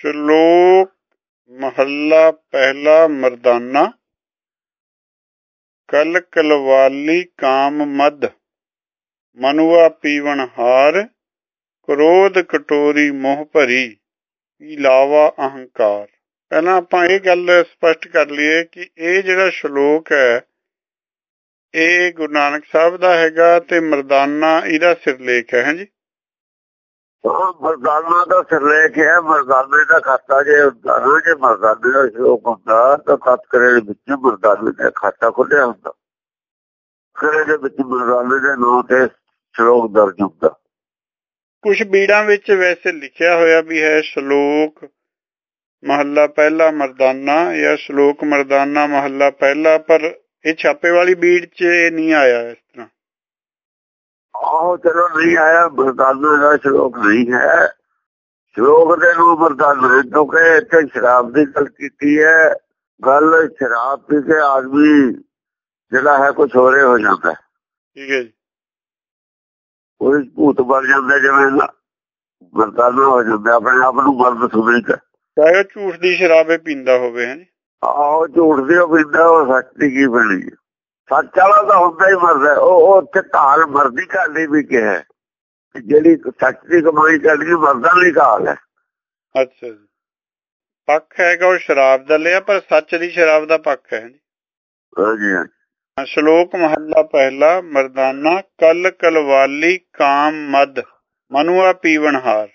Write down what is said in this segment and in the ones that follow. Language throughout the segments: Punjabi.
ਸ਼ਲੋਕ ਮਹੱਲਾ ਪਹਿਲਾ ਮਰਦਾਨਾ, ਕਲ ਕਲਵਾਲੀ ਕਾਮ ਮਦ ਮਨੁਆ ਪੀਵਨ ਹਾਰ, ਕ੍ਰੋਧ ਕਟੋਰੀ ਮੋਹ ਭਰੀ ਇਲਾਵਾ ਅਹੰਕਾਰ। ਪਹਿਲਾਂ ਆਪਾਂ ਇਹ ਗੱਲ ਸਪਸ਼ਟ ਕਰ ਲਈਏ ਕਿ ਇਹ ਜਿਹੜਾ ਸ਼ਲੋਕ ਹੈ, ਇਹ ਗੁਰੂ ਨਾਨਕ ਸਾਹਿਬ ਦਾ ਹੈਗਾ ਤੇ ਮਰਦਾਨਾ ਇਹਦਾ ਸਿਰਲੇਖ ਹੈ, ਹਾਂਜੀ? ਉਹ ਮਰਦਾਨਾ ਦਾ ਸਿਰਲੇਖ ਹੈ ਮਰਦਾਨੇ ਦਾ ਖਾਤਾ ਜੇ ਹੁੰਦਾ ਜੇ ਮਰਦਾਨੇ ਦਾ ਸ਼ਲੋਕ ਹੁੰਦਾ, ਤਾਂ ਤਤਕਰੇ ਦੇ ਵਿੱਚ ਮਰਦਾਨੇ ਦਾ ਖਾਤਾ ਖੁੱਲਿਆ ਹੁੰਦਾ। ਕਰੇ ਦੇ ਵਿੱਚ ਮਰਦਾਨੇ ਦੇ ਨਾਂ ਤੇ ਸ਼ਲੋਕ ਦਰਜ ਹੁੰਦਾ। ਕੁਝ ਬੀੜਾਂ ਵਿੱਚ ਵੈਸੇ ਲਿਖਿਆ ਹੋਇਆ ਵੀ ਹੈ, ਸ਼ਲੋਕ ਮਹੱਲਾ ਪਹਿਲਾ ਮਰਦਾਨਾ ਜਾਂ ਸ਼ਲੋਕ ਮਰਦਾਨਾ ਮਹੱਲਾ ਪਹਿਲਾ, ਪਰ ਇਹ ਛਾਪੇ ਵਾਲੀ ਬੀੜ 'ਚ ਇਹ ਨਹੀਂ ਆਇਆ ਆਹੋ ਚਲੋ ਨਹੀਂ ਆਇਆ ਮਰਦਾਨਾ ਦਾ ਸ਼ਲੋਕ ਨਹੀਂ ਹੈ। ਸ਼ਲੋਕ ਦੇ ਨੂੰ ਮਰਦਾਨਾ ਕਿਉਂਕਿ ਇੱਥੇ ਸ਼ਰਾਬ ਦੀ ਗੱਲ ਕੀਤੀ ਹੈ। ਗੱਲ ਸ਼ਰਾਬ ਪੀ ਕੇ ਆਦਮੀ ਜਿਹੜਾ ਹੈ ਕੁਝ ਹੋਰੇ ਹੋ ਜਾਂਦਾ। ਠੀਕ ਹੈ ਜੀ। ਉਹ ਭੂਤ ਬਣ ਜਾਂਦਾ ਜਿਵੇਂ ਮਰਦਾਨਾ ਹੋ ਜਾਂਦਾ ਆਪਣੇ ਆਪ ਨੂੰ ਮਰਦ ਸਮਝਦਾ ਚਾਹੇ ਝੂਠ ਦੀ ਸ਼ਰਾਬੇ ਪੀਂਦਾ ਹੋਵੇ ਹੈ ਆਹੋ ਝੂਠ ਦੀ ਪੀਂਦਾ ਉਹ ਸੱਚ ਦੀ ਕੀ ਬਣੀ ਸੱਚ ਵਾਲਾ ਤਾਂ ਹੁੰਦਾ ਹੀ ਮਰਦਾ। ਉਹ ਉੱਥੇ ਢਾਲ ਮਰਦੀ ਕਰਦੀ ਵੀ ਕਿਹਾ ਜਿਹੜੀ ਸੱਚ ਦੀ ਕਮਾਈ ਕਰਦੀ ਮਰਦਾਂ ਲਈ ਕਾਲ ਹੈ। ਅੱਛਾ ਜੀ। ਪੱਖ ਹੈਗਾ ਉਹ ਸ਼ਰਾਬ ਦਾ ਲਿਆ ਪਰ ਸੱਚ ਦੀ ਸ਼ਰਾਬ ਦਾ ਪੱਖ ਹੈ ਹਾਂਜੀ ਸ਼ਲੋਕ ਮਹੱਲਾ ਪਹਿਲਾ ਮਰਦਾਨਾ ਕਲ ਕਲਵਾਲੀ ਕਾਮ ਮਦ ਮਨੁਆ ਪੀਵਨ ਹਾਰ।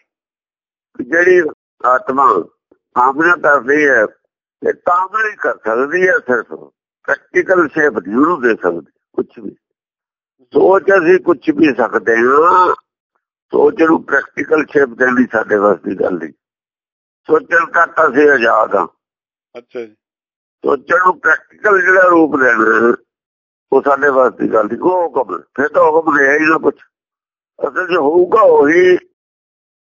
ਜਿਹੜੀ ਆਤਮਾ ਕਾਮਨਾ ਕਰਦੀ ਹੈ ਤੇ ਕਾਮਨਾ ਹੀ ਕਰ ਸਕਦੀ ਹੈ ਸਿਰਫ। ਪ੍ਰੈਕਟੀਕਲ ਸ਼ੇਪ ਨਹੀਂ ਉਹਨੂੰ ਦੇ ਸਕਦੀ ਕੁਝ ਵੀ। ਸੋਚ ਅਸੀਂ ਕੁਝ ਵੀ ਸਕਦੇ ਹਾਂ ਸੋਚ ਨੂੰ ਪ੍ਰੈਕਟੀਕਲ ਸ਼ੇਪ ਦੇਣੀ ਸਾਡੇ ਵੱਸ ਦੀ ਗੱਲ ਨਹੀਂ ਸੋਚਣ ਤੱਕ ਅਸੀਂ ਆਜ਼ਾਦ ਹਾਂ। ਅੱਛਾ ਜੀ। ਸੋਚਣ ਨੂੰ ਪ੍ਰੈਕਟੀਕਲ ਜਿਹੜਾ ਰੂਪ ਦੇਣਾ ਉਹ ਸਾਡੇ ਵੱਸ ਦੀ ਗੱਲ ਨਹੀਂ ਉਹ ਹੁਕਮ ਫਿਰ ਤਾਂ ਹੁਕਮ ਹੈ ਹੀ ਨਾ ਕੁਝ ਅਸਲ ਜੇ ਹੋਊਗਾ ਉਹੀ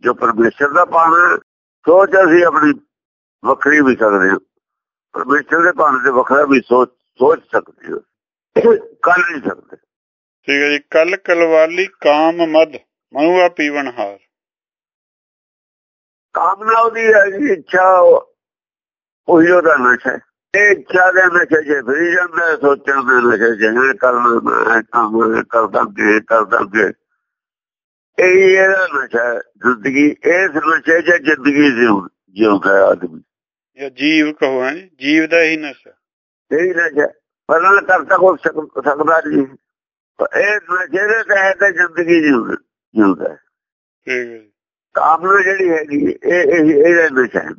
ਜੋ ਪਰਮੇਸ਼ਰ ਦਾ ਪਾਣਾ ਸੋਚ ਅਸੀਂ ਆਪਣੀ ਵੱਖਰੀ ਵੀ ਸਕਦੇ ਹਾਂ। ਪਰਮੇਸ਼ਰ ਦੇ ਪਾਣੇ ਦੇ ਵੱਖਰਾ ਵੀ ਸੋਚ ਸੋਚ ਸਕਦੇ ਹਾਂ ਕਰ ਨਹੀਂ ਸਕਦੇ। ਠੀਕ ਹੈ ਜੀ ਕਲ ਕਲਵਾਲੀ ਕਾਮ ਮਦ ਮਨੁਆ ਪੀਵਨ ਹਾਰ। ਕਾਮਨਾ ਉਹਦੀ ਹੈ ਜੀ ਇੱਛਾ ਉਹੀ ਉਹਦਾ ਨਸ਼ਾ ਇਹ ਇੱਛਾ ਦੇ ਨਸ਼ੇ ਜੇ ਫਰੀ ਜਾਂਦਾ ਸੋਚਣ ਦੇ ਨਸ਼ੇ ਜਿਵੇਂ ਕਰਨਾ ਮੈਂ ਕੰਮ ਕਰਦਾ ਕਿ ਕਰਦਾ ਕਿ ਇਹ ਇਹਦਾ ਨਸ਼ਾ ਜ਼ਿੰਦਗੀ ਇਸ ਨਸ਼ੇ 'ਚ ਜ਼ਿੰਦਗੀ ਜਿਉਂਦਾ ਆਦਮੀ। ਜਾਂ ਜੀਵ ਕਹੋ ਹੈ ਜੀਵ ਦਾ ਹੀ ਨਸ਼ਾ। ਇਹ ਨਸ਼ਾ ਪਰਲ ਕਰਤਾ ਕੋ ਸਕਦਾ ਜੀ ਇਹ ਨਸ਼ੇ ਦੇ ਤਹਿਤ ਜ਼ਿੰਦਗੀ ਜਿਉਂਦਾ ਕਾਮਨਾ ਜਿਹੜੀ ਹੈਗੀ ਇਹ ਇਹ ਇਹਦਾ ਨਸ਼ਾ ਹੈ।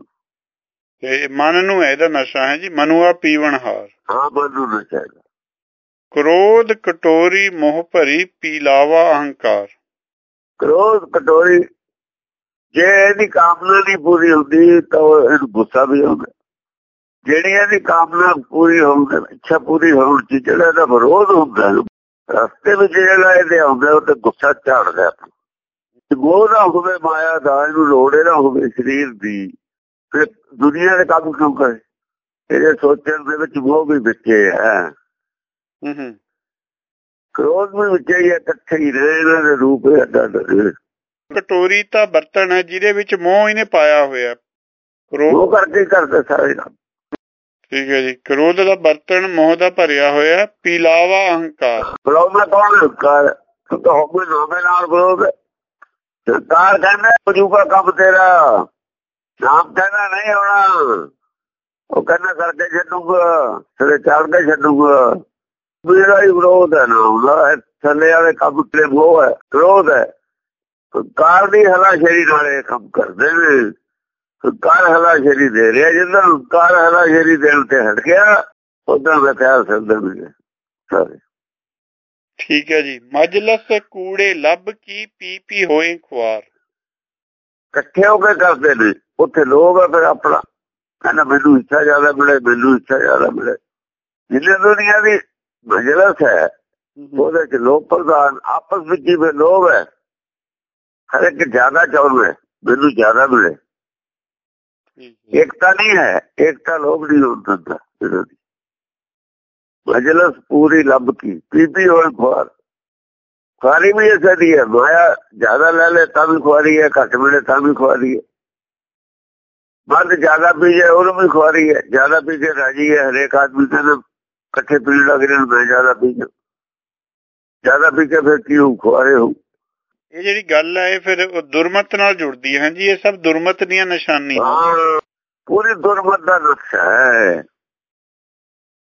ਤੇ ਮਨ ਨੂੰ ਇਹਦਾ ਨਸ਼ਾ ਹੈ ਜੀ। ਮਨੁਆ ਪੀਵਨ ਹਾਰ। ਹਾਂ ਮਨ ਨੂੰ ਨਸ਼ਾ ਕ੍ਰੋਧ ਕਟੋਰੀ ਮੋਹ ਭਰੀ ਪੀਲਾਵਾ ਅਹੰਕਾਰ। ਕ੍ਰੋਧ ਕਟੋਰੀ ਜੇ ਇਹਦੀ ਕਾਮਨਾ ਨਹੀਂ ਪੂਰੀ ਹੁੰਦੀ ਤਾਂ ਇਹਨੂੰ ਗੁੱਸਾ ਵੀ ਆਉਂਦਾ। ਜਿਹੜੀ ਇਹਦੀ ਕਾਮਨਾ ਪੂਰੀ ਹੋਣ ਇੱਛਾ ਪੂਰੀ ਹੋਣ ਚ ਜਿਹੜਾ ਇਹਦਾ ਵਿਰੋਧ ਹੁੰਦਾ ਰਸਤੇ ਵਿੱਚ ਜਿਹੜਾ ਇਹਦੇ ਆਉਂਦਾ ਉਹ ਤੇ ਗੁੱਸਾ ਝਾੜਦਾ ਨਾ ਹੋਵੇ ਮਾਇਆ ਦਾ ਇਹਨੂੰ ਲੋੜੇ ਨਾ ਹੋਵੇ ਸਰੀਰ ਦੀ ਫਿਰ ਦੁਨੀਆ ਦੇ ਕੰਮ ਕਿਉਂ ਕਰੇ? ਇਹਦੇ ਸੋਚਣ ਦੇ ਵਿੱਚ ਮੋਹ ਵੀ ਵਿੱਚੇ ਹੈ। ਹੂੰ ਹੂੰ। ਕ੍ਰੋਧ ਵੀ ਵਿੱਚੇ ਹੀ ਇਕੱਠੇ ਹੀ ਰਹੇ ਇਹਨਾਂ ਦੇ ਰੂਪ ਅੱਡਾ ਕਟੋਰੀ ਤਾਂ ਬਰਤਨ ਹੈ ਜਿਹਦੇ ਵਿੱਚ ਮੋਹ ਇਹਨੇ ਪਾਇਆ ਹੋਇਆ। ਉਹ ਕਰਕੇ ਕਰਦੇ ਸਾਰੇ ਕੰਮ। ਠੀਕ ਹੈ ਜੀ। ਕ੍ਰੋਧ ਦਾ ਬਰਤਨ, ਮੋਹ ਦਾ ਭਰਿਆ ਹੋਇਆ, ਪੀਲਾਵਾ ਅਹੰਕਾਰ। ਬੁਲਾਉਣਾ ਕੌਣ? ਹੰਕਾਰ ਤਾਂ ਹੋਵੇ ਨਾਮੇ ਨਾਲ ਬੋਲੋਗੇ ਸਰਕਾਰ ਕਹਿੰਦਾ ਵਜੂਗਾ ਕੰਮ ਤੇਰਾ। ਨਾਮ ਕਹਿੰਦਾ, ਨਹੀਂ ਹੋਣਾ ਉਹ ਕਹਿੰਦਾ, ਕਰਕੇ ਛੱਡੂਗਾ। ਸਿਰੇ ਚੜ ਕੇ ਛੱਡੂਗਾ। ਮੇਰਾ ਹੀ ਵਿਰੋਧ ਹੈ ਨਾਮ ਦਾ। ਥੱਲੇ ਵਾਲੇ ਕੰਮ ਤੇ ਮੋਹ ਹੈ, ਵਿਰੋਧ ਹੈ। ਕਾਰ ਦੀ ਹਲਾਸ਼ੇਰੀ ਨਾਲ ਇਹ ਕੰਮ ਕਰਦੇ ਨੇ। ਕਾਰ ਹਲਾਸ਼ੇਰੀ ਦੇ ਰਿਹਾ ਜਦੋਂ ਕਾਰ ਹਲਾਸ਼ੇਰੀ ਦੇਣ ਤੇ ਹਟ ਗਿਆ ਉਦੋਂ ਦਾ ਖਿਆਲ ਸਰਦੇ ਨੇ ਸਾਰੇ। ਠੀਕ ਹੈ ਜੀ। ਮਜਲਸ ਕੂੜੇ ਲੱਭ ਕੀ ਪੀ ਪੀ ਹੋਏ ਖੁਆਰ। ਇਕੱਠੇ ਹੋ ਕੇ ਕਰਦੇ ਨੇ। ਉੱਥੇ ਲੋਕ ਆ ਫਿਰ ਆਪਣਾ। ਕਹਿੰਦਾ ਮੈਨੂੰ ਇੱਛਾ ਜ਼ਿਆਦਾ ਮਿਲੇ ਮੈਨੂੰ ਇੱਛਾ ਜ਼ਿਆਦਾ ਮਿਲੇ। ਜਿੰਨੇ ਦੁਨੀਆ ਦੀ ਮਜਲਸ ਹੈ ਉਹਦੇ ਚ ਲੋਕ ਪ੍ਰਧਾਨ ਆਪਸ ਵਿੱਚ ਹੀ ਲੋਕ ਹੈ ਹਰ ਇੱਕ ਜ਼ਿਆਦਾ ਚਾਹੁੰਦਾ ਮੈਨੂੰ ਜ਼ਿਆਦਾ ਮਿਲੇ। ਇਕਤਾ ਨਹੀਂ ਹੈ ਇਕਤਾ ਲੋਭ ਨਹੀਂ ਹੁੰਦਾ ਵਿਰੋਧੀ ਮਜਲਸ ਪੂਰੀ ਲੱਭ ਕੀ ਪੀਪੀ ਹੋਏ ਖੁਆਰ। ਖੁਆਰੀ ਵੀ ਸਦੀ ਹੈ, ਮਾਇਆ ਜ਼ਿਆਦਾ ਲੈ ਲੈ ਤਾਂ ਵੀ ਖੁਆਰੀ ਹੈ, ਘੱਟ ਮਿਲੇ ਤਾਂ ਵੀ ਖੁਆਰੀ ਹੈ। ਮਰਦ ਜ਼ਿਆਦਾ ਪੀ ਜਾਏ ਉਹਨੂੰ ਵੀ ਖੁਆਰੀ ਹੈ, ਜ਼ਿਆਦਾ ਪੀ ਕੇ ਰਾਜੀ ਹੈ, ਹਰੇਕ ਆਦਮੀ ਕਹਿੰਦਾ ਇਕੱਠੇ ਪੀਣ ਲੱਗ ਰਹੇ ਮੈਂ ਜ਼ਿਆਦਾ ਪੀ ਜਾ ਜ਼ਿਆਦਾ ਪੀ ਕੇ ਫਿਰ ਕਿਉਂ ਖੁਆਰੇ ਹੋ ਇਹ ਜਿਹੜੀ ਗੱਲ ਹੈ ਇਹ ਫਿਰ ਉਹ ਦੁਰਮਤ ਨਾਲ ਜੁੜਦੀ ਹੈ ਜੀ ਇਹ ਸਭ ਦੁਰਮਤ ਦੀਆਂ ਨਿਸ਼ਾਨੀਆਂ ਪੂਰੀ ਦੁਰਮਤ ਦਾ ਨਕਸ਼ਾ ਹੈ।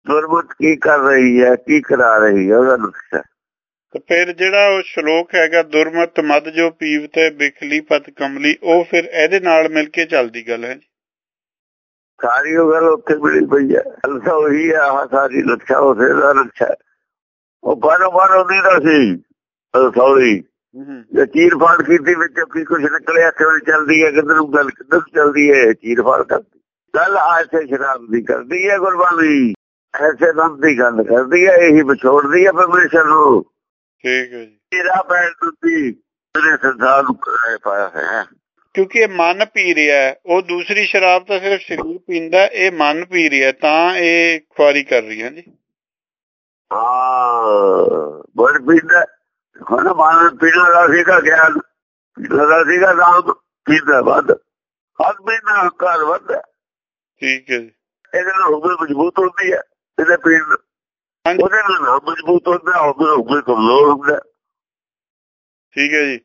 ਦੁਰਮਤ ਕੀ ਕਰ ਰਹੀ ਹੈ ਕੀ ਕਰਾ ਰਹੀ ਹੈ ਉਹਦਾ ਨਕਸ਼ਾ ਤੇ ਫਿਰ ਜਿਹੜਾ ਉਹ ਸ਼ਲੋਕ ਹੈਗਾ ਦੁਰਮਤ ਮਦ ਜੋ ਪੀਵ ਤੇ ਬਿਖਲੀ ਪਤ ਕਮਲੀ ਉਹ ਫਿਰ ਇਹਦੇ ਨਾਲ ਮਿਲ ਕੇ ਚੱਲਦੀ ਗੱਲ ਹੈ ਜੀ। ਸਾਰੀ ਉਹ ਗੱਲ ਉੱਥੇ ਮਿਲੀ ਪਈ ਹੈ। ਅਲਸਾ ਉਹੀ ਹੈ ਆਹ ਸਾਰੀ ਨਕਸ਼ਾ ਉਸੇ ਦਾ ਨਕਸ਼ਾ। ਉਹ ਬਾਰੋ ਬਾਰ ਉਹਦੀ ਦਾ ਸੀ ਸੌਰੀ ਜੇ ਚੀਰ ਫਾੜ ਕੀਤੀ ਵਿੱਚ ਕੀ ਕੁਝ ਨਿਕਲਿਆ ਕਿਉਂ ਚੱਲਦੀ ਹੈ ਕਿੱਧਰ ਨੂੰ ਗੱਲ ਕਿੱਧਰ ਚੱਲਦੀ ਹੈ ਚੀਰ ਫਾੜ ਕਰਦੀ। ਗੱਲ ਆਸੇ ਸ਼ਰਾਬ ਦੀ ਕਰਦੀ ਹੈ ਗੁਰਬਾਣੀ। ਐਸੇ ਦਮ ਦੀ ਗੱਲ ਕਰਦੀ ਹੈ ਇਹੀ ਵਿਛੋੜਦੀ ਹੈ ਪਰਮੇਸ਼ਰ ਨੂੰ। ਠੀਕ ਹੈ ਜੀ। ਤੇਰਾ ਪੈਰ ਟੁੱਟੀ ਤੇਰੇ ਸੰਸਾਰ ਨੂੰ ਪਾਇਆ ਹੈ। ਕਿਉਂਕਿ ਇਹ ਮਨ ਪੀ ਰਿਹਾ ਉਹ ਦੂਸਰੀ ਸ਼ਰਾਬ ਤਾਂ ਸਿਰਫ ਸਰੀਰ ਪੀਂਦਾ ਇਹ ਮਨ ਪੀ ਰਿਹਾ ਤਾਂ ਇਹ ਖੁਆਰੀ ਕਰ ਰਹੀ ਹੈ ਜੀ। ਹਾਂ ਬੜ ਪੀਂਦਾ ਹੁਣ ਮਨ ਪੀਣਾ ਦਾ ਸੀਗਾ ਗਿਆਨ ਪੀਣਾ ਦਾ ਸੀਗਾ ਨਾਮ ਪੀਂਦਾ ਵੱਧ। ਹੱਥ ਪੀਂਦਾ ਹੰਕਾਰ ਵੱਧ ਠੀਕ ਹੈ ਜੀ। ਇਹਦੇ ਨਾਲ ਹੋਵੇ ਮਜ਼ਬੂਤ ਹੁੰਦੀ ਹੈ। ਇਹਦੇ ਪੀਣ ਉਹਦੇ ਨਾਲ ਮਜ਼ਬੂਤ ਹੁੰਦਾ ਹੋਵੇ ਹੋਵੇ ਕਮਜ਼ੋਰ ਹੁੰਦਾ। ਠੀਕ ਹੈ ਜੀ।